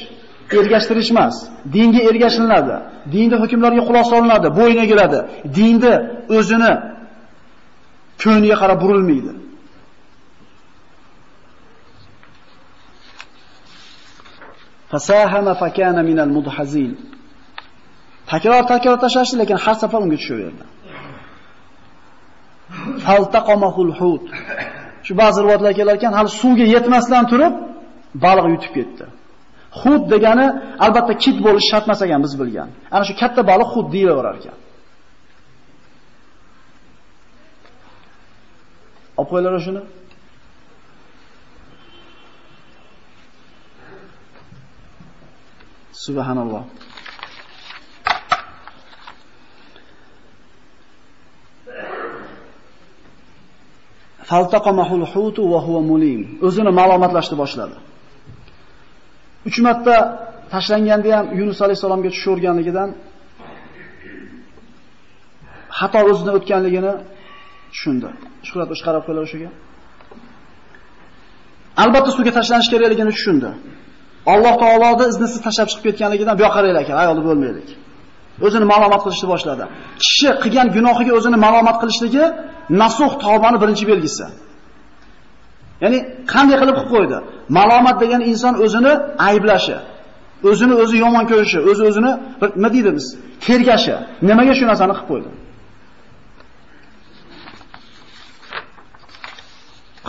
ergashtirish emas. Dinga ergashiladi. Dinda hukmlarga quloq solinadi, bo'yin egiladi. Dinda o'zini ko'niga qarab burilmaydi. Fasahama fakana minal mudhazin. Takror takror tashlashdi, lekin har safar unga tushaverdi. Faltaqamahul hut. Shu ba'zi rivoyatlar kelar ekan, hali suvga yetmasdan turib baliq yutib ketdi. Hut degani albatta kit bo'lish shart emas ekan biz bilgan. Ana shu katta baliq hut deyilaverar ekan. Olib shuni. Subhanalloh. Faltaqamahul hutu va huwa mulim. O'zini ma'lumotlashni boshladi. 3 marta tashlanganda ham Yunus alayhisalomga tushaverganligidan xato o'zidan o'tganligini tushundi. Shuhrat o'sh qarab qo'ylar o'shaga. Albatta suvga tashlanish kerakligini tushundi. Alloh taoloning iznisiz tashlab chiqib ketganligidan bu yoqqa ekan, ayolni bo'lmaylik. O'zini ma'lumot qilishni boshladi. Kishi qilgan gunohiga o'zini ma'lumot qilishligi nasuh tavbani birinchi belgisi. Ya'ni qanday qilib qilib qo'ydi? Malomat degan inson o'zini ayblashi, o'zini o'zi yomon ko'rishi, o'zi o'zini nima deydi biz? Tergashi. Nimaga shu narsani qilib qo'ydi?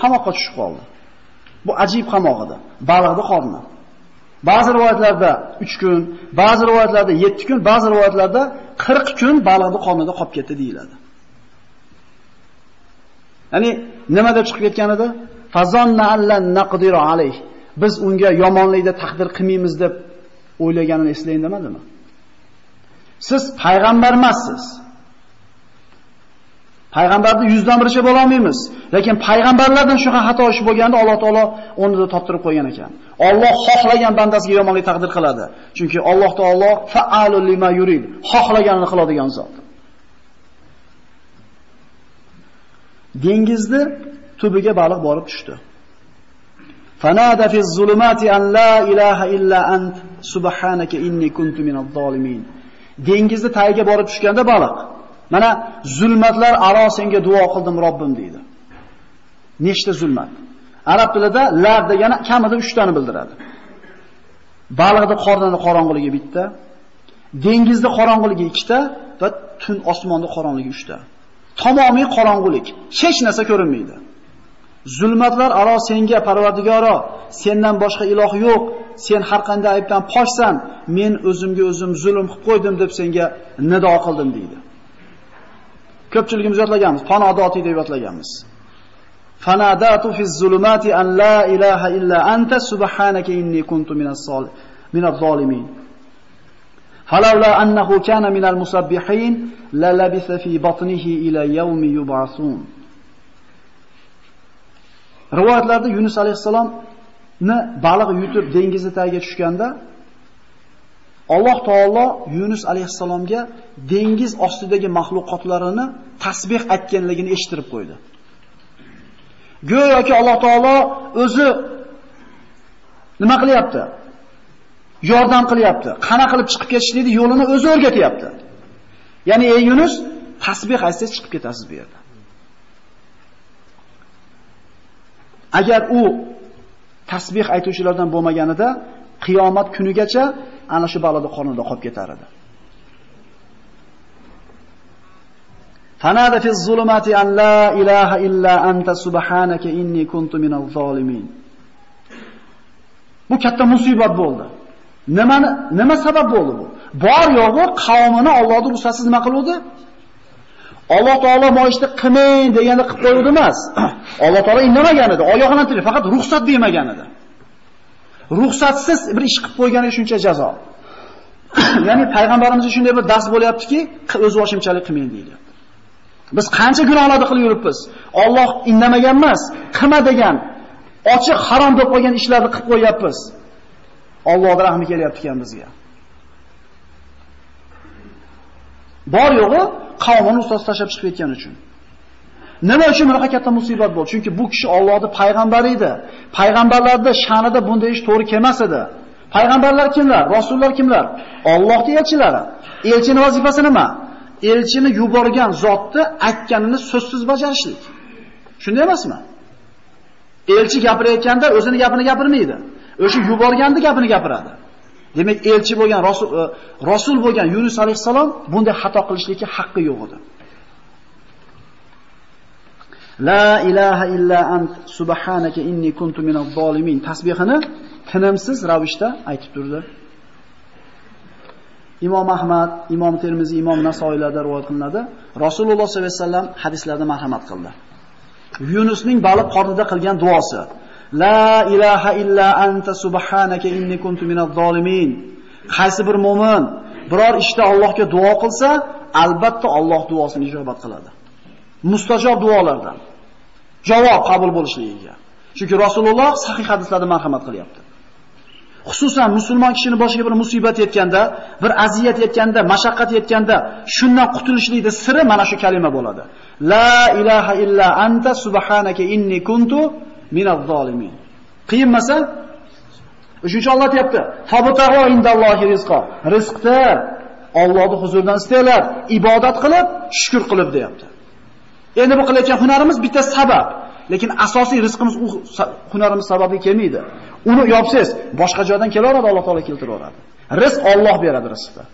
Qamoqqa tushib qoldi. Bu ajib qamoq edi. Baliqni qorni. Ba'zi rivoyatlarda 3 kun, ba'zi rivoyatlarda 7 kun, ba'zi rivoyatlarda 40 kun baliqni qonida qolib ketdi deyiladi. Ya'ni nima deb chiqib ketgan edi? Fazonna allan naqdiru alayh. Biz unga yomonlikda taqdir qilmaymiz deb o'ylaganini eslang demadimi? Siz payg'ambar emassiz. Payg'ambarni dan biricha bo'la olmaymiz. Lekin payg'ambarlardan shunaqa xato ish bo'lganda Alloh taolo o'rnida toptirib qo'ygan ekan. Alloh xohlagan bandasiga yomonlik taqdir qiladi. Chunki Alloh taolo fa'alul lima yurid, xohlaganini qiladigan zot. Dengizni tubiga baliq borib tushdi. Fanada fi zulumati an la ilaha illa ant subhanaka inni kuntu minadh zolimin. Dengizni tagiga borib tushganda baliq Mana zulmatlar aro senga duo qildim Robbim deydi. Nechta zulmat? Arab tilida lar degani kamida 3 tani bildiradi. Baliqda qornini qorong'iligi bitta, dengizni qorong'iligi ikkita va tun osmonni qorong'iligi ta. Tamomiy qorong'ulik, hech narsa ko'rinmaydi. Zulmatlar aro senga Parvardigoro, sendan boshqa iloh yo'q, sen har qanday aybdan poshsan, men o'zimga o'zim zulm qilib qo'ydim deb senga nido qildim deydi. Ko'pchiligimiz yodlaganmiz, fanodoti deb yodlaganmiz. Fanadatu fi zulumati an la ilaha illa anta subhanaka inni kuntu minas sol minaz zolimin. Halawla annahu kana minal musabbihin la labisa fi batnihi ila yawmi yub'asun. Rivoyatlarda Yunus alayhisalomni baliq yutib dengizni tagiga tushganda Alloh taolo Yunus alayhissalomga dengiz ostidagi mahluqotlarini tasbih aytganligini eshittirib qo'ydi. Go'yoki Alloh taolo o'zi nima qilyapti? Yordam qilyapti. Qana qilib chiqib ketishlikni yo'lini o'zi o'rgatyapti. Ya'ni ey Yunus, tasbih aytsangiz chiqib ketasiz bu yerda. Agar u tasbih aytuvchilardan bo'lmaganida qiyomat kunigacha ana shu balada qonunda qolib ketar edi. Fanada fi zulumati an la ilaha illa anta subhanaka inni kuntu minaz zolimin. Bu katta musibat bo'ldi. Nima nima sabab bo'ldi bu? Bor yo'g'i qavmini Allohning ruxsatsiz nima qiluvdi? Alloh taolo moyishni qilmang deganda qilib qo'yuvdi emas. Alloh taolo indamagan edi, oyog'ini faqat ruxsat bermagan edi. Ruxsatsiz bir ish qilib qo'yganiga shuncha jazo. Ya'ni payg'ambarimizga shunday bir dars bo'lyaptiki, o'z boshimchalik qilmang deydi. Biz qancha gunohlarni qilib yuribmiz. Alloh indamagan emas, qilma degan, ochiq harom deb qo'ygan ishlarni qilib qo'yapmiz. Allohning rahmi kelyapti ekan bizga. Bor yo'g'i qavmini ustoz tashlab chiqib ketgani uchun. Nima uchun bunaqa katta musibat bo'ldi? Chunki bu kishi Allohning payg'ambari edi. Payg'ambarlarda sha'nida bunday ish to'g'ri kelmas edi. Payg'ambarlar kimlar? Rasullar kimlar? Allohning elchilari. Elchining vazifasi nima? Elchini yuborgan zotni aytganini so'zsiz bajarishlik. Shunday emasmi? Elchi gapirayotganda o'zini gapini gapirmaydi. O'sha yuborganda gapini gapiradi. Demak, elchi bo'lgan rasul e, rasul bo'lgan Yunus alayhisalom bunday xato qilishlikka haqqi yo'q edi. La ilaha illa ant subhanaka inni kuntu minaz zolimin tasbihini tinimsiz ravishda aytib turdi. Imom Ahmad, Imom Termiziy, Imom Nasoiylarda rivoyat qilinadi. Rasululloh sollallohu alayhi vasallam hadislarda marhamat qildi. Yunusning baliq qornida qilgan duosi. La ilaha illa anta subhanaka inni kuntu minaz zolimin. Qaysi bir mu'min biror ishda Allohga duo qilsa, albatta Alloh duosini ijobat qiladi. Mustajob duolardan. Javob qabul bo'lishligiga. Chunki Rasululloh sahih hadislarda marhamat qilyapti. Xususan musulmon kishini boshiga bir musibat yetganda, bir aziyat yetganda, mashaqqat yetganda, shundan qutulishlikning siri mana shu kalima bo'ladi. La ilaha illa anta subhanaka inni kuntu minaz zolimin. Qiyinmasa, Uchinchi Alloh deyapti: "Fabtag'u indallohi rizqo." Rizqni Allohning huzuridan istanglar, ibodat qilib, shukr qilib deyapti. Endi bu qilayotgan hunarimiz bitta sabab. lekin asosiy rizqimiz u hunarimiz sababli kelmaydi. Uni yopsangiz, boshqa joydan kelaveradi, Alloh taolo keltiraveradi. Rizq Alloh beradi rizqni.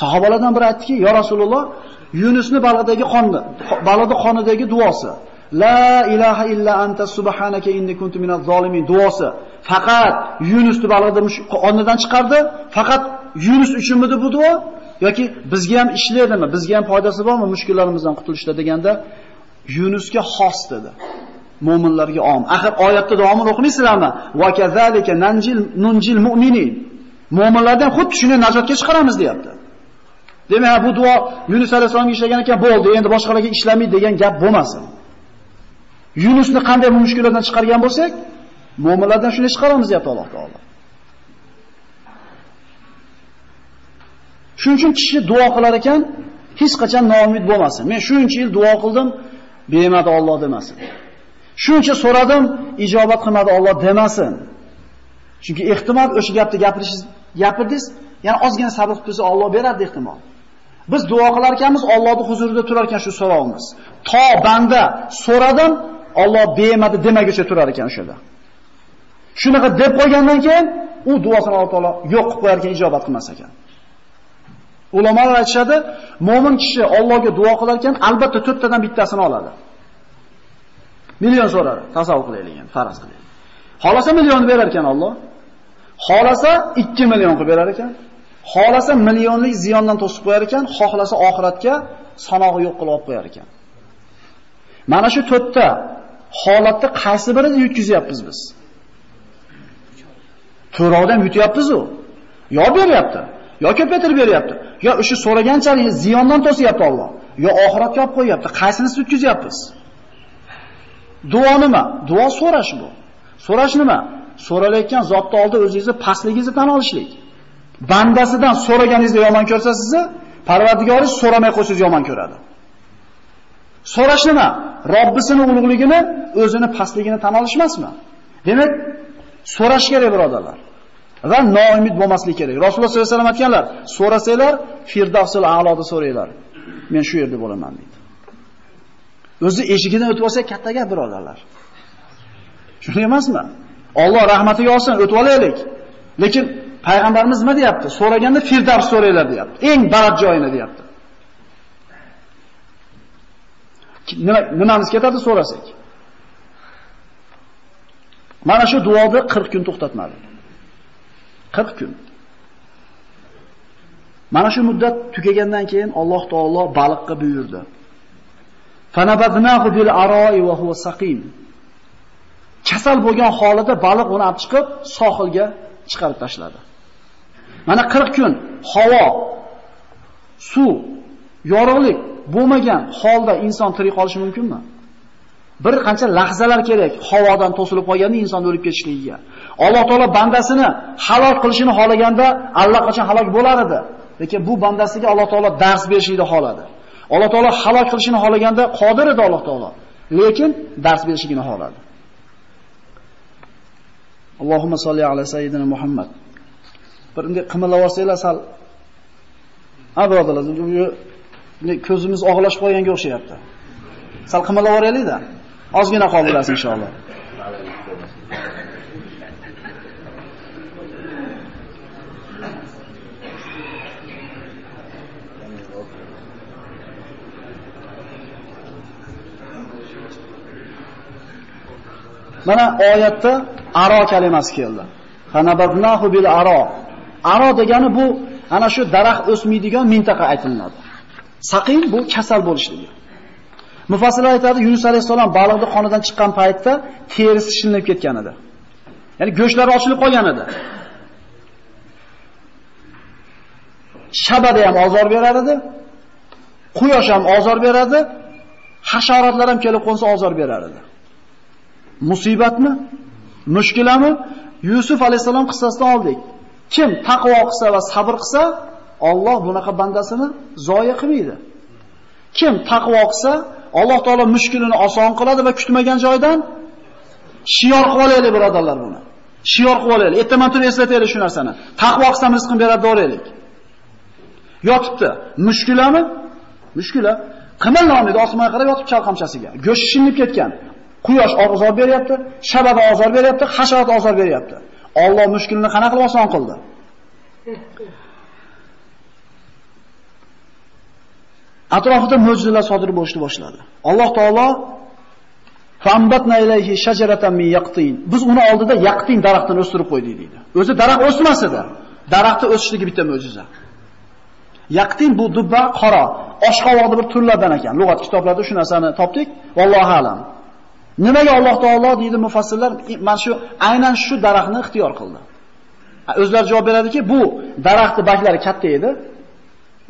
Sahobalardan biri aytdiki, "Ya Rasululloh, Yunusni balg'idagi qonni, balg'ida qonidagi duosi. La ilaha illa anta subhanaka inni kuntu minaz zolimin duosi. Faqat Yunusni balig'ida qonidan chiqardi, faqat Yunus uchunmidi bu duo yoki bizga ham ishlaydimi, bizga ham foydasi bormi mushkullarimizdan qutulishda deganda Yunusga xos dedi. Mo'minlarga om. Axir oyatda davomini o'qimaysizlarmi? Va kazalika nanjil nunjil mu'minin. Mo'minlardan xuddi shuni najotga chiqaramiz deyapti. Demak, bu duo Yunus alayhisolamga ishlagan ekan, bo'ldi, endi boshqalarga ishlamaydi degan gap bo'lmasin. Yunusni qanday mushkullardan chiqargan bo'lsak, mo'minlardan shuni chiqaramiz deyapti Alloh taolo. Shuning uchun kishi duo qilar ekan, hech qachon noumid bo'lmasin. Men shuncha yil duo qildim, bermadi Alloh demasin. Shuncha so'radim, ijobat qilmadi Alloh demasin. Chunki ehtimol o'sha gapni gapirishingiz, gapirdingiz, ya'ni ozgina sabr qilsa Alloh beradi ehtimol. Biz duo qilar ekanmiz, Allohning huzurida turar ekan shu so'rovimiz. To banda so'radim, Alloh bermadi demaguncha turar ekan o'shada. Shunaqa deb qo'ygandan keyin u duosini Alloh taolo yo'q qilib qo'yar ekan, ijobat qilmas ekan. Ulamolar aytishadi, mo'min kishi Allohga duo qilar ekan, albatta to'rttadan bittasini oladi. Million so'radi, tasavvur qilaylik endi, faraz qilaylik. Xolasa millionni berar ekan Alloh. Xolasa 2 million qilib berar ekan. Xolasa millionlik ziyondan to'sib qo'yar ekan, xohlasa oxiratga sanog'i yo'q qilib olib qo'yar ekan. Mana shu to'rtta holatda qaysi birini yutkizyapmiz biz? To'roqdan yutyapmiz u. Yo beryapti, yo ko'paytirib beryapti, yo o'sha so'raganchalik ziyondan to'siyapti Alloh, yo oxiratga olib qo'yapti. Qaysini yutkizyapmiz? Duo nima? Duo so'rash bu. So'rash nima? So'ralayotgan zotni oldi o'zingizni pastligingizni tan olishlik. Bandasidan so'raganingizda yomon ko'rsa sizni, Parvardigoringiz so'ramay qo'ysangiz yomon ko'radi. So'rash nima? Robbisini ulug'ligini, o'zini pastligini tan olish emasmi? Demak, so'rash kerak birodarlar. Va noumid bo'lmaslik kerak. Rasululloh sollallohu alayhi vasallam aytganlar, so'rasanglar, Firdavsul a'loda so'ranglar. Men shu yerda bo'laman dedi. O'zi eshigidan o'tib olsa katta gap birodarlar. Shunday emasmi? Alloh rahmatiga olsin, o'tib olaylik. Lekin payg'ambarimiz nima deyapti? So'raganda Firdavs so'ranglar deyapti. Eng baland joyini deyapti. Nima nimamiz ketadi so'rasak? Mana shu duoni 40 kun to'xtatmadi. 40 kun. Mana shu muddat tugagandan keyin Alloh taolo baliqqa buyurdi. Fanabadnahu bil aroi wa huwa saqim. Kasal bo'lgan holida baliq uni olib chiqib sohilga chiqarib tashladi. Mana 40 kun havo, suv, yorug'lik bo'lmagan holda inson tirik qolishi mumkinmi? Bir qancha lahzalar kerak havodan to'silib qolganda inson o'lib ketishligiga. Alloh taolo bandasini halol qilishini xohlaganda allaqachon halok bo'lar edi. Lekin bu bandasiga Alloh taolo dars berishni xoladi. Alloh taolo halok qilishini xolaganda qodir edi Alloh taolo. Lekin dars berishini xoladi. Allohumma solli ala sayyidina Muhammad. Bir unga qimillab olsanglar sal Ha birodarlar, ko'zimiz og'lashib qolganga o'xshayapti. Sal qimillab oraylik-da. Ozgina qoldirasiz inshaalloh. Mana oyatda aro kalimasi keldi. Fanabadnahu bil aro. Aro degani bu ana shu daraxt o'smaydigan mintaqa aytiladi. Saqim bu kasal bo'lishligi. Mufassirlar aytadi, Yunus alayhisalom baliqni qonidan chiqqan paytda terisi shilinib ketgan edi. Ya'ni go'shtlari ochilib qolgan edi. Shabada ham ozor berar edi. Quyosh ham ozor beradi, hasharotlar ham kelib qo'nsa ozor berar edi. Musibatmi? Mushkilami? Yusuf alayhisalom qissasidan oldik. Kim taqvo qilsa va sabr qilsa, Alloh bunaqa bandasini zoya qilmaydi. Kim taqvo qilsa, Alloh taolo mushkulini oson qiladi va kutmagan joydan shiyor qilib olaylik birodarlar buni. Shiyor qilib olaylik. Ertaman turib eslataylik shu narsani. Taqvo qilsam rizqim beradi deylik. Yotibdi. Mushkulami? Mushkula. Qimirlamaydi, osmonga qarab yotib chalqamchasiga. Go'sh shinib ketgan. Quyosh ozor beryapti, shabada ozor beryapti, hasharot ozor beryapti. Alloh mushkulni qana qilib oson qildi? Atrofida mo'jizalar sodir bo'lishni boshladi. Alloh taolo Fambatna ilayhi shajaratan min yaqtin. Biz uni oldida yaqtin daraxtini o'stirib qo'ydik deydi. O'zi daraxt o'smas edi. Daraxtni o'sishligi bitta mo'jiza. Yaqtin bu dubba qora, oshqovoqda bir turlardan ekan. Lug'at kitoblarida shu narsani topdik. Vallohu alam. Nimaga Alloh taolo deydi mufassirlar mana shu aynan shu daraxtni ixtiyor qildi. O'zlar javob beradiki, bu daraxtni baklari katta edi.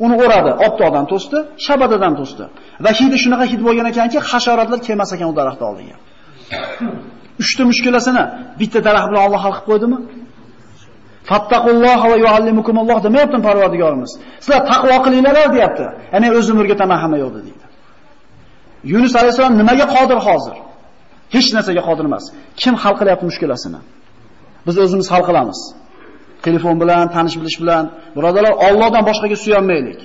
Uni o'radi, optoqdan to'sdi, shabadadan to'sdi. Va hidi shunaqa hid bo'lgan ekanki, hasharotlar kelmas ekan u daraxtni oldiga. Uchta mushkulasini bitta daraxt bilan Alloh hal qilib qo'ydimi? Fattaqulloha va yuallimukumulloh demayapti Parvardigorimiz. Sizlar taqvo qilinglar deyapti. Ya'ni o'zim o'rgataman hamma yo'q deydi. Yunus alayhisalom nimaga qodir hozir? Hech narsaga qodir emas. Kim hal qilyapti mushkulasini? Biz o'zimiz hal qilamiz. telefon bilan, tanish bilish bilan, birodalar, Allohdan boshqaga suyanmaylik.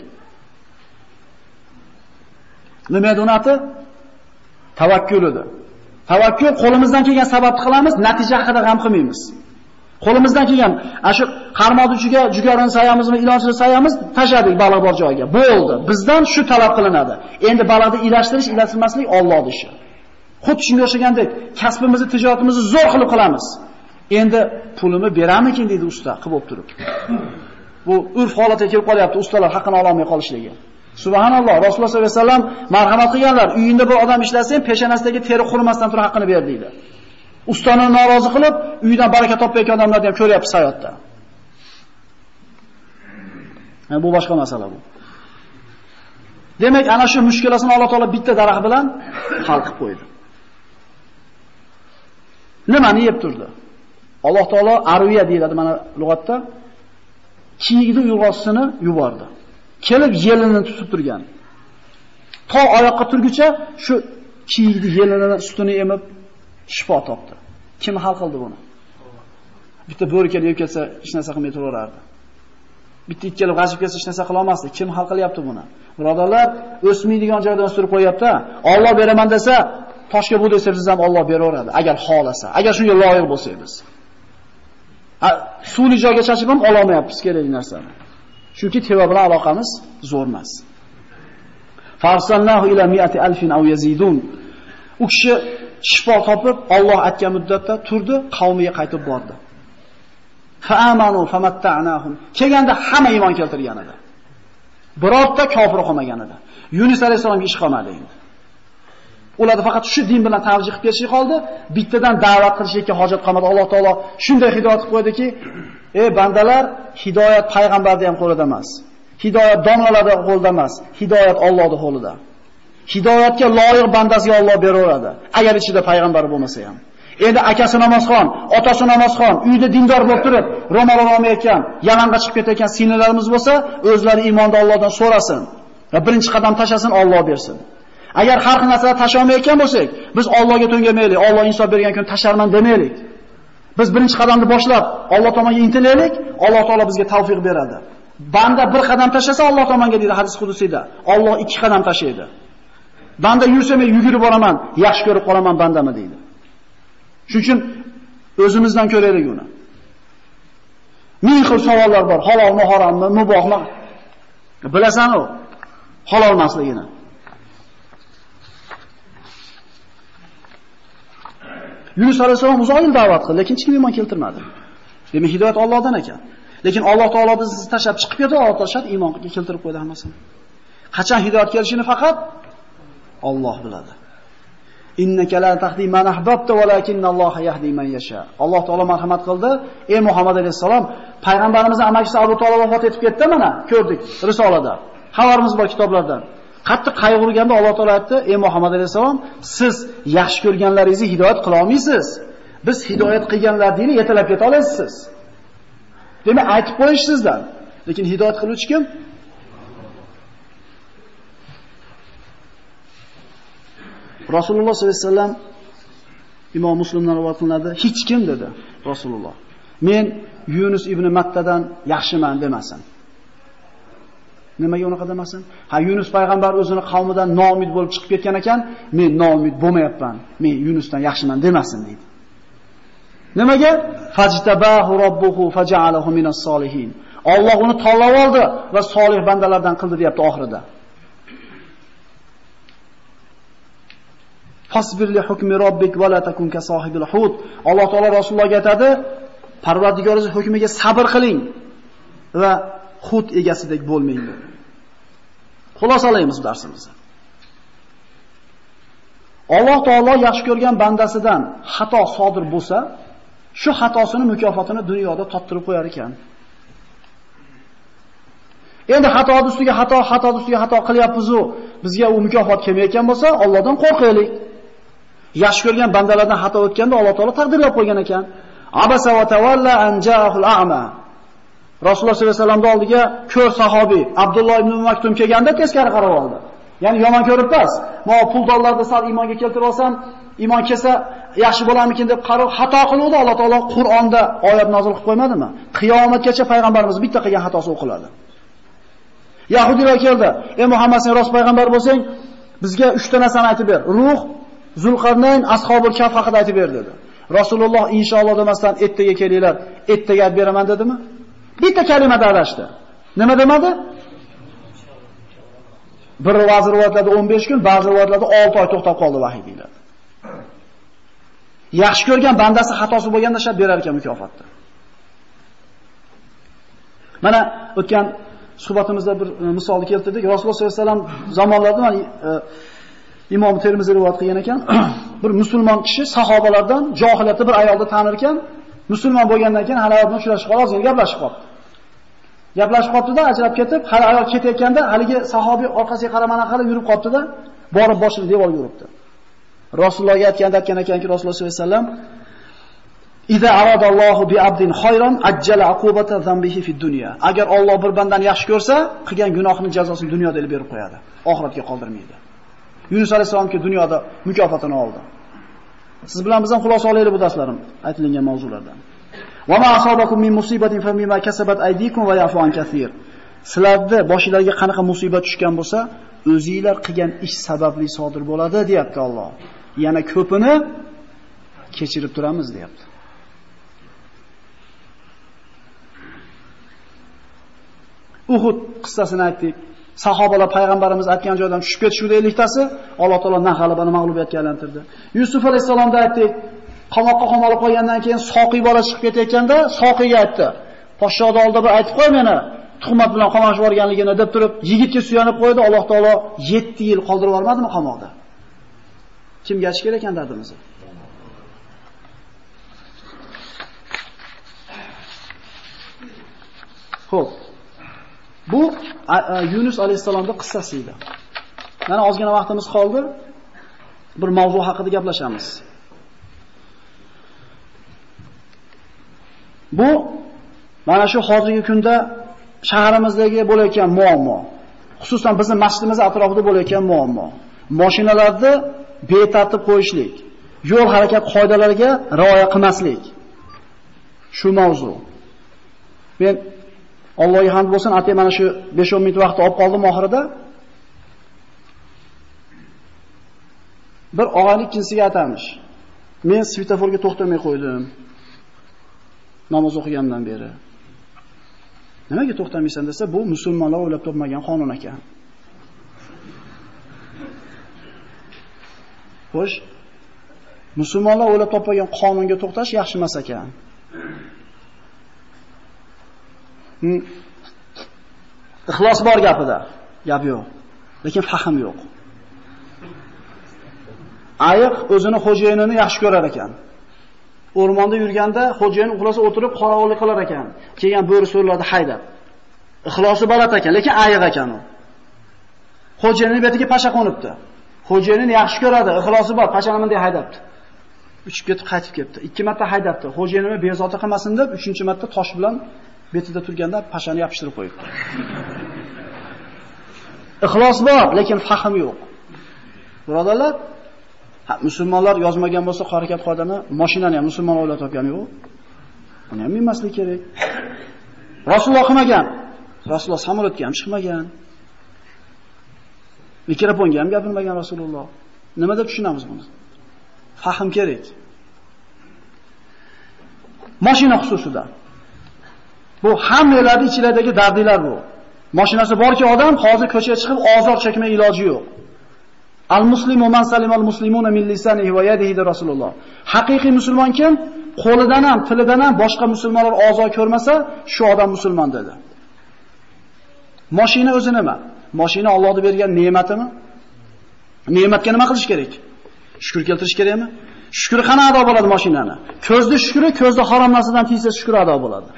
Nima edi unati? Tavakkul edi. Tavakkul qo'limizdan kelgan sababni qilamiz, natija haqida g'am qilmaymiz. Qo'limizdan kelgan, ana shu qarmoq uchiga jugarini sayamizmi, ilonchini sayamiz, tashadik baliq bor joyiga. Bo'ldi. Bizdan shu talab qilinadi. Endi baliqni ilashtirish, ilashtirmaslik Allohning ishi. Xuddi shunga o'xshagandek, kasbimizni, tijoratimizni zo'r qilib qilamiz. Endi pulimni beramikin dedi usta qilib turib. Bu urf holatiga kelib qolyapti, ustalar haqqini ola olmay qolishligi. Subhanalloh, Rasululloh sollallohu alayhi vasallam marhamat qilganlar, uyingda bir odam ishlasa ham peshonasidagi teri qurimasdan turib haqqini ber deydi. Ustani norozi qilib, uydan baraka topayotgan odamlarni ham ko'ryapsiz hayotda. Yani bu boshqa masala bu. Demak, ana shu mushkulasini Alloh taolo bitta daraxt bilan hal qilib qo'ydi. Nimani yeb turdi? Alloh taolo arviya deyiladi mana lug'atda kiyikni uyg'osini yubordi. Kelib yelini tutib turgan. To oyoqqa turguncha shu kiyikni yelini sutini emib shifo topdi. Kim hal qildi buni? Bitta bo'ri kelib yeb kelsa, hech narsa qilmay turaverardi. Bitta it kelib g'ajib kelsa, hech narsa qila olmasdi. Kim hal qilyapti buni? Birodarlar, o'smaydigan joydan surib qo'yapti. Alloh beraman desa, toshga bu desangiz ham Alloh beraveradi, agar xolasa, agar shunga loyiq bo'lsangiz. suvli joyga chashib ham ola olmayapmiz kerakli narsani. Chunki teva bilan aloqamiz zo'r emas. Farsalnahu ila mi'ati alfin aw yazidun. U kishi shifo topib, Alloh aytgan muddatda turdi, qavmiga qaytib bordi. Fa'amanu famatta'nahum. Kelganda hamma iymon keltirgan edi. Birorta kofir qolmagan edi. Yunus alayhisolamga ish qolmadi endi. Ularda faqat shu din bilan tavjih qilib kelishi qoldi, bittadan da'vat qilishga hojat qolmadi. Alloh taolo shunday hidoyat qilib qo'ydiki, ey bandalar, hidoyat payg'ambarda ham qo'lida emas. Hidoyat domlalarda qo'lida emas, hidoyat Allohning qo'lida. Hidoyatga loyiq bandasiga Alloh beraveradi, agar ichida payg'ambar bo'lmasa ham. Endi akasi namozxon, otasi namozxon, uyda dindor bo'lib turib, ro'mol olmayotgan, yalang'a chiqib ketayotgan singillarimiz bo'lsa, o'zlari iymonda Allohdan so'rasin va birinchi qadam tashasin, Alloh bersin. Agar har xil narsalar tashlamayotgan bo'lsak, biz Allohga to'ngamaylik, Alloh insof bergan kun tasharman demaylik. Biz birinchi qadamni boshlab Alloh tomonga intilaylik, Alloh taolo bizga tavfiq beradi. Banda bir qadam tashlasa Alloh tomonga deydi hadis qudusida. Alloh ikki qadam tashlaydi. Banda yursam yugurib boraman, yaxshi ko'rib qolaman bandami deydi. Shuning uchun o'zimizdan ko'raylik uni. Ming xil savollar bor. Halolmi, harommi, mubohmi? Bilasan-ku halol emasligini. Yunus alayhisalom uzoq yil da'vat qildi, lekin hech kim iymon keltirmadi. Demak, hidoyat Allohdan ekan. Lekin Alloh taolo bizni tashlab chiqib ketdi, Alloh tashlab iymon keltirib qo'ydi hammasini. Qachon hidoyat kelishini faqat Alloh biladi. Innaka la tahdi man ahbabta walakinalloha yahdi man yasha. Alloh taolo marhamat qildi. Ey Muhammad alayhisalom, payg'ambarimizning amakisi Abu Talib vafot etib ketdi mana, ko'rdik risolada. Xabarimiz bor kitoblardan. Qattiq qayg'urganda Alloh taolo aytdi: "Ey Muhammad alayhisalom, siz yaxshi ko'rganlaringizni hidoyat qila olmaysiz. Biz hidoyat qilganlarni yetalab keta olasiz." Demak, aytib qo'yish sizdan. Lekin hidoyat qiluvchi kim? Rasululloh sollallohu alayhi vasallam Imom Muslimdan rivoyat qilinadi, hech kim dedi Rasululloh. Men Yunus ibn Mattadan yaxshiman demasin. Nimaga unaqa demasin? Ha, Yunus payg'ambar o'zini qavmidan noumid bo'lib chiqib ketgan ekan, men noumid bo'lmayapman. Men Yunusdan yaxshiman demasin deydi. Nimaga? Fajtabahu robbuhu faj'alahu minas solihin. Alloh uni tanlab oldi va solih bandalardan qildi deyapti oxirida. Fasbir li hukmi robbik va la takun ka sohibil hut. Alloh taolo Rasulullohga aytadi, Parvardigoringiz hukmiga sabr qiling va hut egasidek bo'lmanglar. Xulosa Xulosalaymiz darsimizni. Alloh taolo yaxshi ko'rgan bandasidan xato sodir bo'lsa, shu xatosini mukofotini dunyoda toptirib qo'yar ekan. Endi xato ustiga xato, xato ustiga xato qilyapmiz-ku, bizga u mukofot kelmayotgan bo'lsa, Allohdan qo'rqaylik. Yaxshi ko'rgan bandalardan xato o'tganda Alloh taolo taqdirlab qo'ygan ekan. Abasa va tawalla an ja'ahul a'ma. Rasululloh sollallohu alayhi vasallamning oldiga ko'r sahobiy Abdulloh ibn Maktum kelganda teskari qarab oldi. Ya'ni yomon ko'rib emas. Men pul dollarni sal iymonga keltirib olsam, iymon kelsa yaxshi bo'larmikin deb qarab xato qiluvdi. Alloh taolo Qur'onda oyat nozil qilib qo'ymadimi? Qiyomatgacha payg'ambarimiz bitta qilgan xatosi o'qiladi. Yahudiylar keldi. "Ey Muhammad, sen rost payg'ambar bo'lsang, bizga 3 ta narsani aytib ber. Ruh, Zulqarnayn, Ashabul Kaf haqida aytib ber" dedi. Rasululloh inshaalloh demasdan ertaga kelinglar, ertaga aytib beraman dedimi? Bitta kalimada adashdi. Nima demadi? Bir vazir rivoyatlarda 15 kun, ba'zi rivoyatlarda 6 oy to'xtab qoldi vahiy deyiladi. Yaxshi ko'rgan bandasi xatosi bo'lganda shart berar ekan mukofotni. Mana o'tgan suhbatimizda bir e, misolni keltirdik. Rasululloh sollallohu alayhi vasallam zamonlarida mana e, Imom Termiziy rivoyat qilgan ekan, bir musulmon kishi sahobalardan johiliyatda bir ayolni tanir ekan, musulmon bo'lgandan keyin hali ayol bilan uchrashib qolib, hozir gaplashib qoldi. Gaplashib qoldi-da, ajrab ketib, hali ayol ketayotganda haligi sahobiy orqasiga qaramana qilib yurib qoldi-da, borib boshini devorga uribdi. Rasulullohga aytganda aytgan ekanki, Rasululloh sollallohu alayhi vasallam Iza aradallohu bi abdin khayran ajjala uqubata zambihi fi dunya. Agar Alloh bir bandani yaxshi ko'rsa, qilgan gunohining jazosini dunyoda berib qo'yadi, oxiratga qoldirmaydi. Yunus alayhisolamki dunyoda mukofotini oldi. Siz bilan bizdan xulosa olaylik bu darslarim aytilgan mavzulardan. Va ma asobakum min musibatin fa mimma kasabat aydikum va yafu an kaseer. Sizlarga boshingizga qanaqa musibat tushgan bo'lsa, o'zingizlar qilgan ish sababli sodir bo'ladi, deyapti Alloh. Yana ko'pini kechirib turamiz, deyapti. Uhud qissasini aytdik. Sahobalar payg'ambarimiz aytgan joydan tushib ketishuvda elliktasi, Alloh taolo g'alabani mag'lubiyatga aylantirdi. Yusuf alayhisalomda aytdik, qamoqqa qamalib qo'ygandan keyin soqiy bola chiqib ketayotganda soqiyga aytdi. Podshohning oldida bir aytib qo'y meni, tuhmat bilan qamoqqa yuborganligini deb turib, yigitga suyanib qo'ydi. Alloh taolo 7 yil qoldirib yubormadimi qamoqda? Kimga achish kerak ekan dardimizni? Xo'p. Bu Yunus alayhisalomning qissasi edi. Mana ozgina vaqtimiz qoldi. Bir mavzu haqida gaplashamiz. Bu mana shu hozirgi kunda shaharimizdagi bo'layotgan muammo. Xususan bizning masjidimiz atrofida bo'layotgan muammo. Mashinalarni betartib qo'yishlik, yo'l harakat qoidalariga rioya qilmaslik. Shu mavzu. Men Allohga hamd bo'lsin, atay mana shu 5-10 minut vaqt olib qoldim oxirida. Bir og'alik kinsiga atamish. Men svetoforga to'xtamay qo'ydim. Namoz o'qigandan beri. Nimaga to'xtamaysan desa, bu musulmonlar o'ylab topmagan qonun ekan. Xo'sh, musulmonlar o'ylab topmagan qonunga to'xtash yaxshi emas ekan. Ixlos bor gapida. Gap yo'q. Lekin fahm yo'q. Ayiq o'zini xo'jayinini yaxshi ko'rar ekan. O'rmonda yurganda xo'jayin uxlasa o'tirib qorovullik qilar ekan. Kelgan bo'ri so'rlarni haydab. Ixlosi balat ekan, lekin ayiq ekan u. Xo'jayinning betiga pasha qo'nibdi. Xo'jayinini yaxshi ko'radi, ixlosi bor, pashani bunday haydabdi. Uchib ketib qaytib ketdi. Ikki marta haydabdi. Xo'jayinini bezovta qilmasin deb, uchinchi marta tosh bilan betida turganda pashani yopishtirib qo'yibdi. Ixlos bor, lekin fahm yo'q. Birodarlar, ha, musulmonlar yozmagan bo'lsa harakat qoidani, mashinani ham musulmon avlod topgani yo'q. Uni ham minmaslik kerak. Rasululloh qilmagan. Rasululloh samolyotga ham chiqmagan. Mikrofonga ham gapirmagan Rasululloh. Nima deb tushunamiz buni? Fahm kerak. Mashina xususida. Bu hammalarning ichidagi dardilar bu. Mashinasi borki odam hozir ko'chaga chiqib ozor chekmay iloji yo'q. Al-muslimu man salimal muslimuna min lisanihi va yadihi de Rasululloh. Haqiqiy musulmon kim? Qo'lidan ham, tilidan ham boshqa musulmonlar ozor ko'rmasa, shu odam musulmon dedi. Mashina o'zi nima? Mashina Allohning bergan ne'matimi? Ne'matga nima qilish kerak? Shukr keltirish kerakmi? Shukr qana ado bo'ladi mashinani? Ko'zda shukri, ko'zda harom narsadan tiysa shukr ado bo'ladi.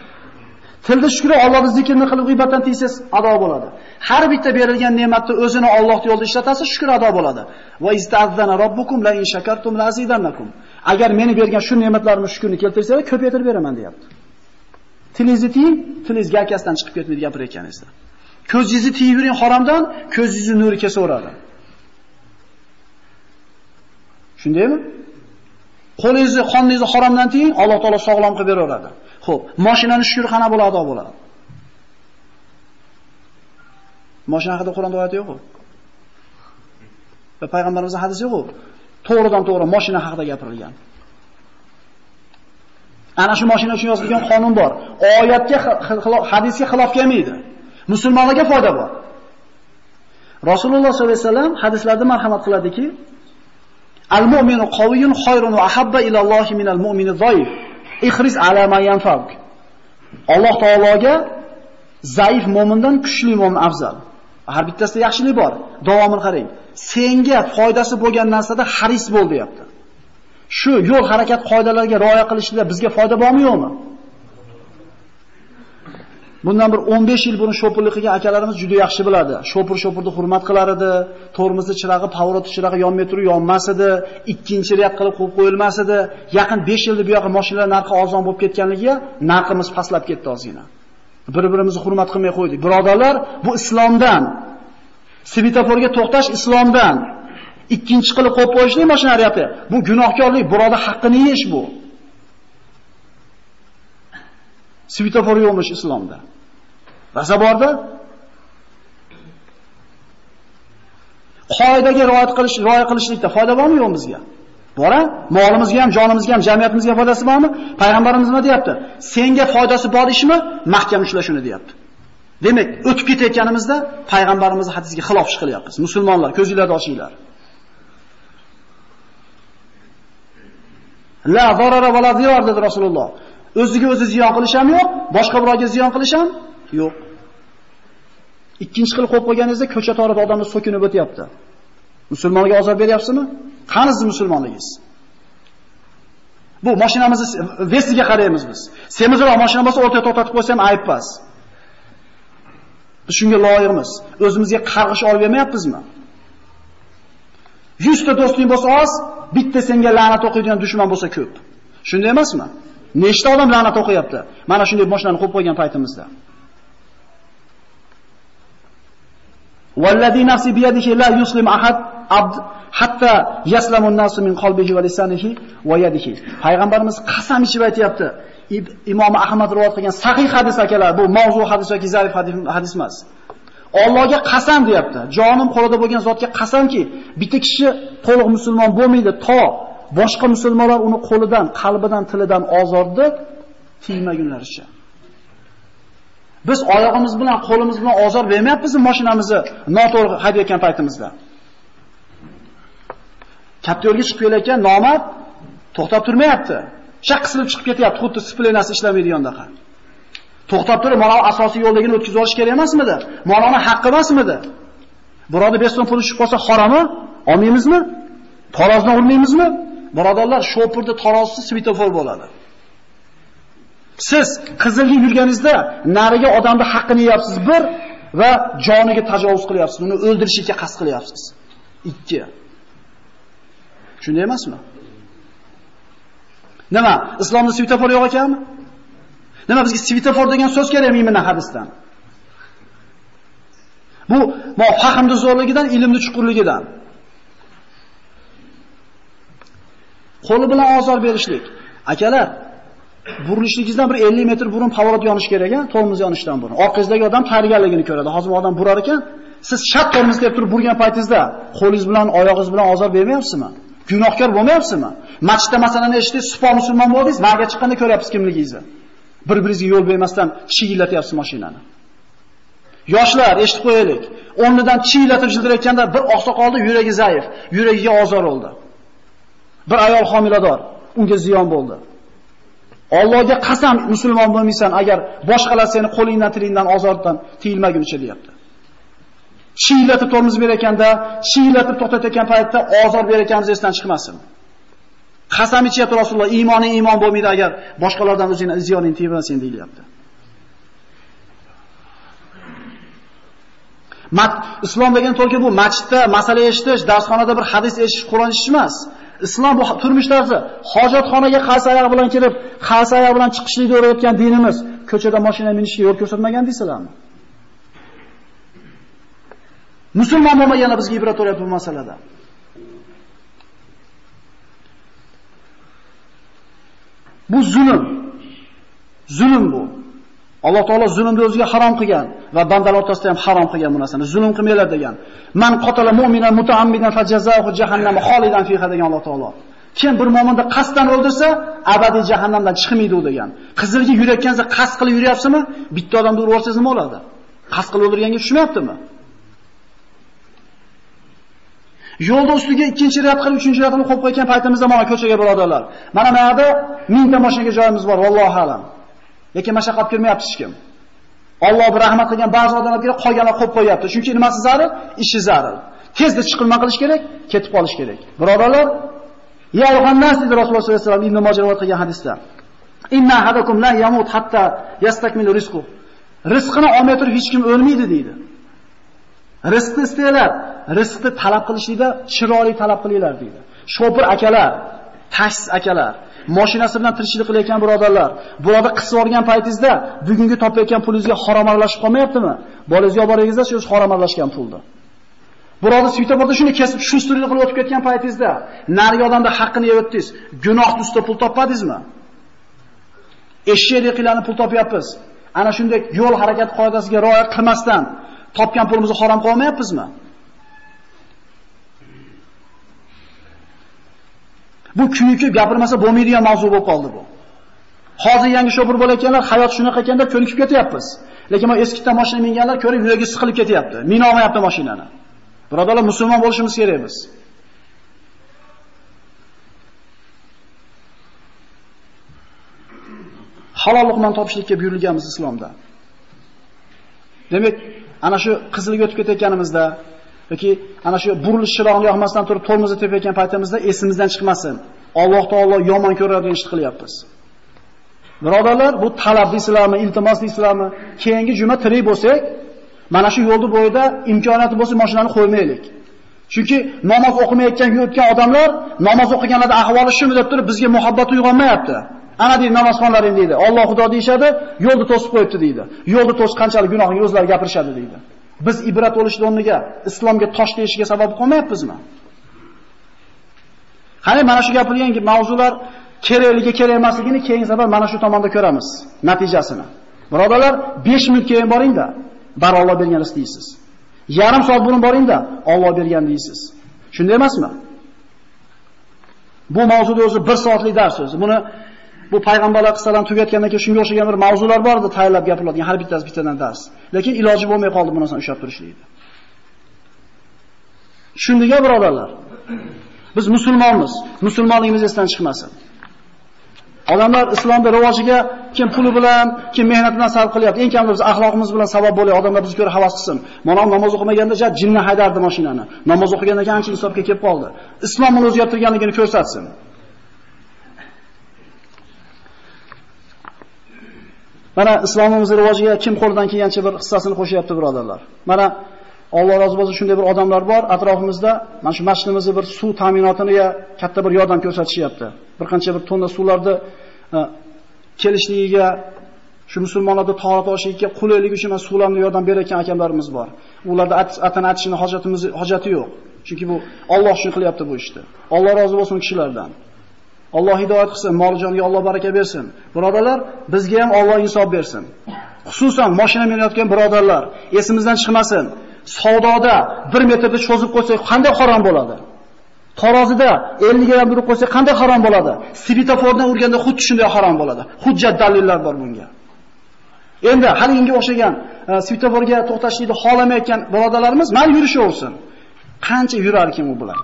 Tilda shukri Allohni zikrini qilib g'ibatdan tiysiz ado bo'ladi. Har bitta berilgan ne'matni o'zini Alloh yo'lida ishlatasiz, shukr ado bo'ladi. Va ista'zzana robbukum la in shakartum la azidannakum. Agar meni bergan shu ne'matlarimni shukrni keltirsanglar, ko'paytirib beraman, deyapti. Tilingizni tiying, tilingiz garkasidan chiqib ketmaydi gapirayotganingizda. Ko'zingizni tiyib yuring haromdan, ko'zingizni nuri kesaveradi. Shundaymi? Qo'lingizni, qoningizni haromdan tiying, Alloh taolo sog'lom qilib beraveradi. Xo'p, mashinani shukr qana bo'ladi, bo'ladi. Mashina haqida Qur'onda oyat yo'q-ku. Va payg'ambarimizning hadisi yo'q-ku. To'g'ridan to'g'ri mashina haqida gapirilgan. Ana shu mashina uchun yozilgan qonun bor. Oyatga, hadisga xilof kelmaydi. Musulmonlarga foyda bor. Rasululloh sollallohu alayhi vasallam hadislarda marhamat qiladiki, Al-mu'minu qawiyyun khayrun va ahabba ila Allohi minal mu'mini zaif. Ihris ala ma yanfa'uk. Alloh taologa zaif mo'mindan kuchli mo'min afzal. Har bittasida yaxshilik bor. Davomini qarang. Senga foydasi bo'lgan narsada haris bo'l deyapti. Shu yo'l harakat qoidalariga rioya qilishda bizga foyda bormi yo'qmi? Bundan bir 15 yil burun shopurlik qilgan akalarimiz juda yaxshi biladi. Shopur shopurni hurmat qilar edi, tormozni chirog'i, pavorot chirog'i yonmay turib yonmas edi, ikkinchi riyat qilib qo'yib qo'yilmas edi. Yaqin 5 yilda bu yoqqa mashinalar narxi arzon bo'lib ketganligiga narximiz pastlab ketdi ozgina. Bir-birimizni hurmat qilmay qo'ydik. Birodarlar, bu islomdan. Svetoforga to'xtash islomdan. Ikkinchi qilib qo'yib qo'yishlik mashinariyati. Bu gunohkorlik, birodar haqqini yeyish bu. Svetofor yo'qmish islomda. Raza borda qoidaga rioya qilish, rioya qilishlikda foyda bormi yo'q bizga? Bora, molimizga ham, jonimizga ham, jamiyatimizga foydasi bormi? Payg'ambarimiz nima deyapti? Senga foydasi bor ishmi? Mahkam ushla shuni deyapti. Demak, o'tib ketayotganimizda payg'ambarimizning hadisiga xilof ish qilyapmiz. Musulmonlar, ko'zinglarni ochinglar. La zarara va la ziyor dedi Rasululloh. O'ziga o'zi ziyon qilish ham yo'q, boshqa birovga ziyon qilish ham yo'q. Ikkinchi xil qo'yib qo'yganingizda ko'cha torib odamni so'kinib o'tyapti. Musulmonga azob beryapsizmi? Qani siz musulmonligingiz? Bu mashinamizni vestiga qaraymiz biz. Semizroq mashina bo'lsa o'rtaga to'xtatib qo'ysa ham ayb emas. Biz shunga loyiqmiz. O'zimizga qarg'ish olib bermayapmizmi? 100 ta do'sting bo'lsa oz, bitta senga la'nat o'qiydigan dushman bo'lsa ko'p. Shunday emasmi? Nechta odam la'nat o'qiyapti? Mana shunday mashinani qo'yib qo'ygan paytimizda. Vallazi nafsi biyadihi la yuslim ahad abd hatta yaslamu an-nasu min qalbihi va lisanihi va yadihi. Payg'ambarimiz qasam ichib aytayapti. Imom Ahmad rivoyat qilgan sahih hadis akalar, bu mavzu hadis yoki zaif hadis emas. Allohga qasam deyapti. Jonim qo'lida bo'lgan zotga qasamki, bitta kishi to'liq musulmon bo'lmaydi to boshqa musulmonlar uni qo'lidan, qalbidan, tilidan ozorni tiymagunlaricha. Biz oyog'imiz bilan, qo'limiz bilan ozor bermayapmizmi mashinamizni noto'g'ri haydayotgan paytimizda? Katta yo'lga chiqib kelayotgan nomard to'xtab turmayapti. Shaq qisilib chiqib ketyapti, xuddi splenasi ishlamaydigandaqa. To'xtab turib, mana asosiy yo'ldagini o'tkazib olish kerak emasmidi? Mana haqqi emasmidi? Birodar 5 so'm pul tushib qolsa haromi? Olmaymizmi? Tarozdan urmaymizmi? Birodarlar, shopurda tarozsiz svetofor bo'ladi. Siz qizilga yurganingizda nariga odamni haqqini yeyapsiz bir va joniga tajovuz qilyapsiz, uni o'ldirishga qasd qilyapsiz. 2. Shunday emasmi? Nima? Islomda svetofor yo'q ekanmi? Nima bizga svetofor degan so'z kerakmi mana hadisdan? Bu mo fahmni zo'rligidan, ilmni chuqurligidan. Qo'li bilan ozor berishlik. Akalar, burilishingizdan bir 50 metr burun pavorot yonish kerak ekan, tormoz yonishdan burun. Orqangizdagi odam tayyorgarligini ko'radi. Hozir odam burar ekan, Siz shart tormoz deb turib burgan paytingizda qo'lingiz bilan, oyog'ingiz bilan ozor bermayapsizmi? Gunohkor bo'lmayapsizmi? Masjidda masalan eshitdingiz, sufo musulmon bo'ldingiz, marga chiqqanda ko'ryapsiz kimligingizni. Bir-biringizga yo'l bermasdan chigillatyapsiz mashinani. Yoshlar, eshitib qo'yaylik. O'rnidan chiyillatib jildirayotganda bir oqsoqolda yuragi zaif, yuragiga ozor oldi. Bir ayol homilador, unga ziyon bo'ldi. Allohga qasam musulmon bo'lmaysan agar boshqalar seni qo'lingdan tilingdan ozordan tiyilmagunicha deyapti. Shiylatib tormoz berayotganda, shiylatib to'xtatayotgan paytda ozor berayotganimiz esdan chiqmasin. Qasam ichyapti Rasululloh, iymoning iymon bo'lmaydi agar boshqalardan o'zingni ziyoning tegmasin deyilyapti. Mat islom degan to'g'ri bu masjidda masala eshitish, darsxonada bir hadis eshitish, Qur'on eshitish emas. Islom bu turmush tarzi. Hojatxonaga qaysi oyoq bilan kirib, qaysi oyoq bilan chiqishlikni o'rgatgan dinimiz, ko'chada mashina minishga yo'l ko'rsatmagan deysizlarmi? Musulmon bo'lmaganda bizga ibrat o'rayapti bu masalada. Bu zulm. Zulm bu. Alloh taolo zulmni o'ziga harom qilgan va bandalar o'rtasida ham harom qilgan bu narsani. Zulm qilmanglar degan. Man qatala mu'minan mutaammidan fajazahu jahannam xolidan fiha degan Alloh taolo. Kim bir mu'minni qasddan o'ldirsa, abadiy jahannamdan chiqmaydi u degan. Qizilga yurayotgansa qasd qilib yuryapsizmi? Bitta odamni urib yuborsangiz nima bo'ladi? Qasd qilib o'ldirganga tushmayaptimi? Yo'lda ustiga ikkinchi rad qilib, uchinchi radni qo'yib qo'ygan paytimizda mana ko'chaga birodarlar. Mana bu yerda mingta mashinaga joyimiz bor, vallohu alam. Lekin mashaqqat ko'rmayapti hech kim. Alloh bir rahmat qilgan ba'zi odamlar qolganlar qo'yib qo'yapti. Chunki nimasi zarur? Ishi zarur. Tezda chiqilma qilish kerak, ketib qolish kerak. Birodarlar, ya Yohannas dedi Rasululloh sollallohu alayhi vasallam Ibn Majah rivoyat qilgan hadisda. Inna hadakum la yamut hatta yastakmilu rizqu. Rizqini olmay turib hech kim o'lmaydi deydi. Rizqni istanglar, rizqni talab qilishlikda chiroyli talab qilinglar deydi. Shopir akalar, taksi akalar, mashinasi bilan tirikchilik qilayotgan birodarlar, bularda qisib olgan paytingizda bugungi topayotgan pulingizga harom aralashib qolmayaptimi? Bolangizga olib boringizda shu harom aralashgan pulni. Biroda svetoforda shuni kesib shu ustida qilib o'tib ketgan paytingizda narigi odamda haqqini yeb o'tdingiz. Gunoh ustida pul topmadingizmi? Eshshak qilarni pul topyapmiz. Ana shunday yo'l harakati qoidasiga rioya qilmasdan topgan pulimizni harom qilmayapmizmi? Bu kuyukib gapirmasa bo'lmaydigan mavzu bo'lib qoldi bu. Hozir yangi shofir bo'layotganlar hayot shunaqa ekanda ko'nikib ketyapmiz. Lekin men eskidan mashina minganlar ko'rib yuragi siqilib ketyapti. Mina olmayapti mashinani. Birodarlar, musulmon bo'lishimiz kerak biz. Halol luqmon topishlikka buyurilganmiz islomda. Demak, ana shu qizilga o'tib ketayotganimizda yoki ana shu burilish chirog'ini yoqmasdan turib tormozni tepayotgan paytimizda esimizdan chiqmasin. Alloh taolo yomon ko'radigan ishni qilyapmiz. Birodarlar, bu talab deysizlarmi, iltimos deysizlarmi? Keyingi juma tirik bo'lsak, mana shu yo'lni bo'yida imkoniyati bo'lsa mashinani qo'ymaylik. Chunki namoz o'qimayotgan yurtgan odamlar namoz o'qiganlarda ahvoli shumi deb turib bizga muhabbat uyg'onmayapti. Ana deydi namozxonlaring deydi. Alloh xudo deyshadi, yo'lni to'sib qo'yibdi deydi. Yo'lni to'sib qanchalik gunohni o'zlari gapirishadi deydi. Biz ibrat olish o'rniga islomga tosh deyishga sabab qolmayapmizmi? Qani mana shu gapilgan mavzular kerakligi kerak emasligini keyingi safar mana shu tomonda ko'ramiz natijasini. Birodalar, 5 minut keyin boringda, bar Alloh bergan istaysiz. Yarim soat burun boringda, Alloh bergan deysiz. Shunday emasmi? Bu mavzuda o'zi 1 soatlik dars o'zi. Buni bu payg'ambarlar qissalarini tugatgandan keyin shunga o'xshagan bir mavzular bor edi, tayyorlab gapiriladigan har bittasi bittadan dars. Lekin iloji bo'lmay qoldi bu narsani ushlab turishlikda. Shundiga birodarlar, biz musulmonmiz. Musulmonligimiz esdan chiqmasin. Odamlar islomda rivojiga kim puli bilan, kim mehnat bilan sarf qilyapti. Eng kamida biz axloqimiz bilan sabab bo'laylik. Odamlar bizga ko'ra havas qilsin. Mana namoz o'qimaganda ja jinni haydardi mashinani. Namoz o'qigandan keyin ancha insofga kelib qoldi. Islom uni o'zgartirganligini ko'rsatsin. Mana islomimiz rivojiga kim qo'lidan kelgancha bir hissasini qo'shyapti birodarlar. Mana Alloh rozi bo'lsin shunday bir odamlar bor atrofimizda. Mana shu masjidimizda bir suv ta'minotiga katta bir yordam ko'rsatishyapti. Bir qancha bir tonna suvlarni e, kelishligiga shu musulmonlarda tahorat olishiga qulaylik uchun mana suvlarni yordam berayotgan akamlarimiz bor. Ularda atani atishini hojatimiz hojati yo'q. Chunki bu Alloh uchun qilyapti bu ishni. Alloh rozi bo'lsin kishilardan. Alloh hidoyat qilsin, mol joniga Alloh baraka bersin. Birodarlar, bizga ham Alloh insof bersin. Xususan mashina minayotgan birodarlar, esimizdan chiqmasin. savdoda 1 metrda cho'zib qo'ysak qanday harom bo'ladi? Tarozida 50 gram urib qo'ysak qanday harom bo'ladi? Svetofordan urganda xuddi shunday harom bo'ladi. Hujjat dalillar bor bunga. Endi haliginga o'xshagan e, svetoforga to'xtashlikni xohlamayotgan birodarlarimiz, mana yurishaversin. Qancha yurar ekan u bilan?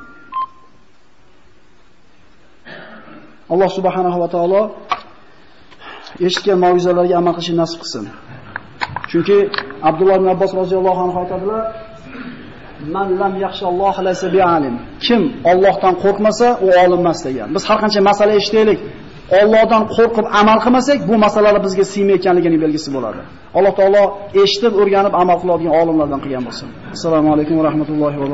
Alloh subhanahu va taolo eshitgan mav'izalarga amal qilishni nasib qilsin. Chunki Abdulloh ibn Abbos roziyallohu anhu aytadilar: "Man lam yaxshalloh laysa bi'alim." Kim Allohdan qo'rqmasa, u olim emas degan. Biz har qancha masala eshitaylik, Allohdan qo'rqib amal qilmasak, bu masalalar bizga siymayotganligining belgisi bo'ladi. Alloh taolo eshitib, o'rganib amal qiladigan olimlardan qilgan bo'lsin. Assalomu alaykum va rahmatullohi va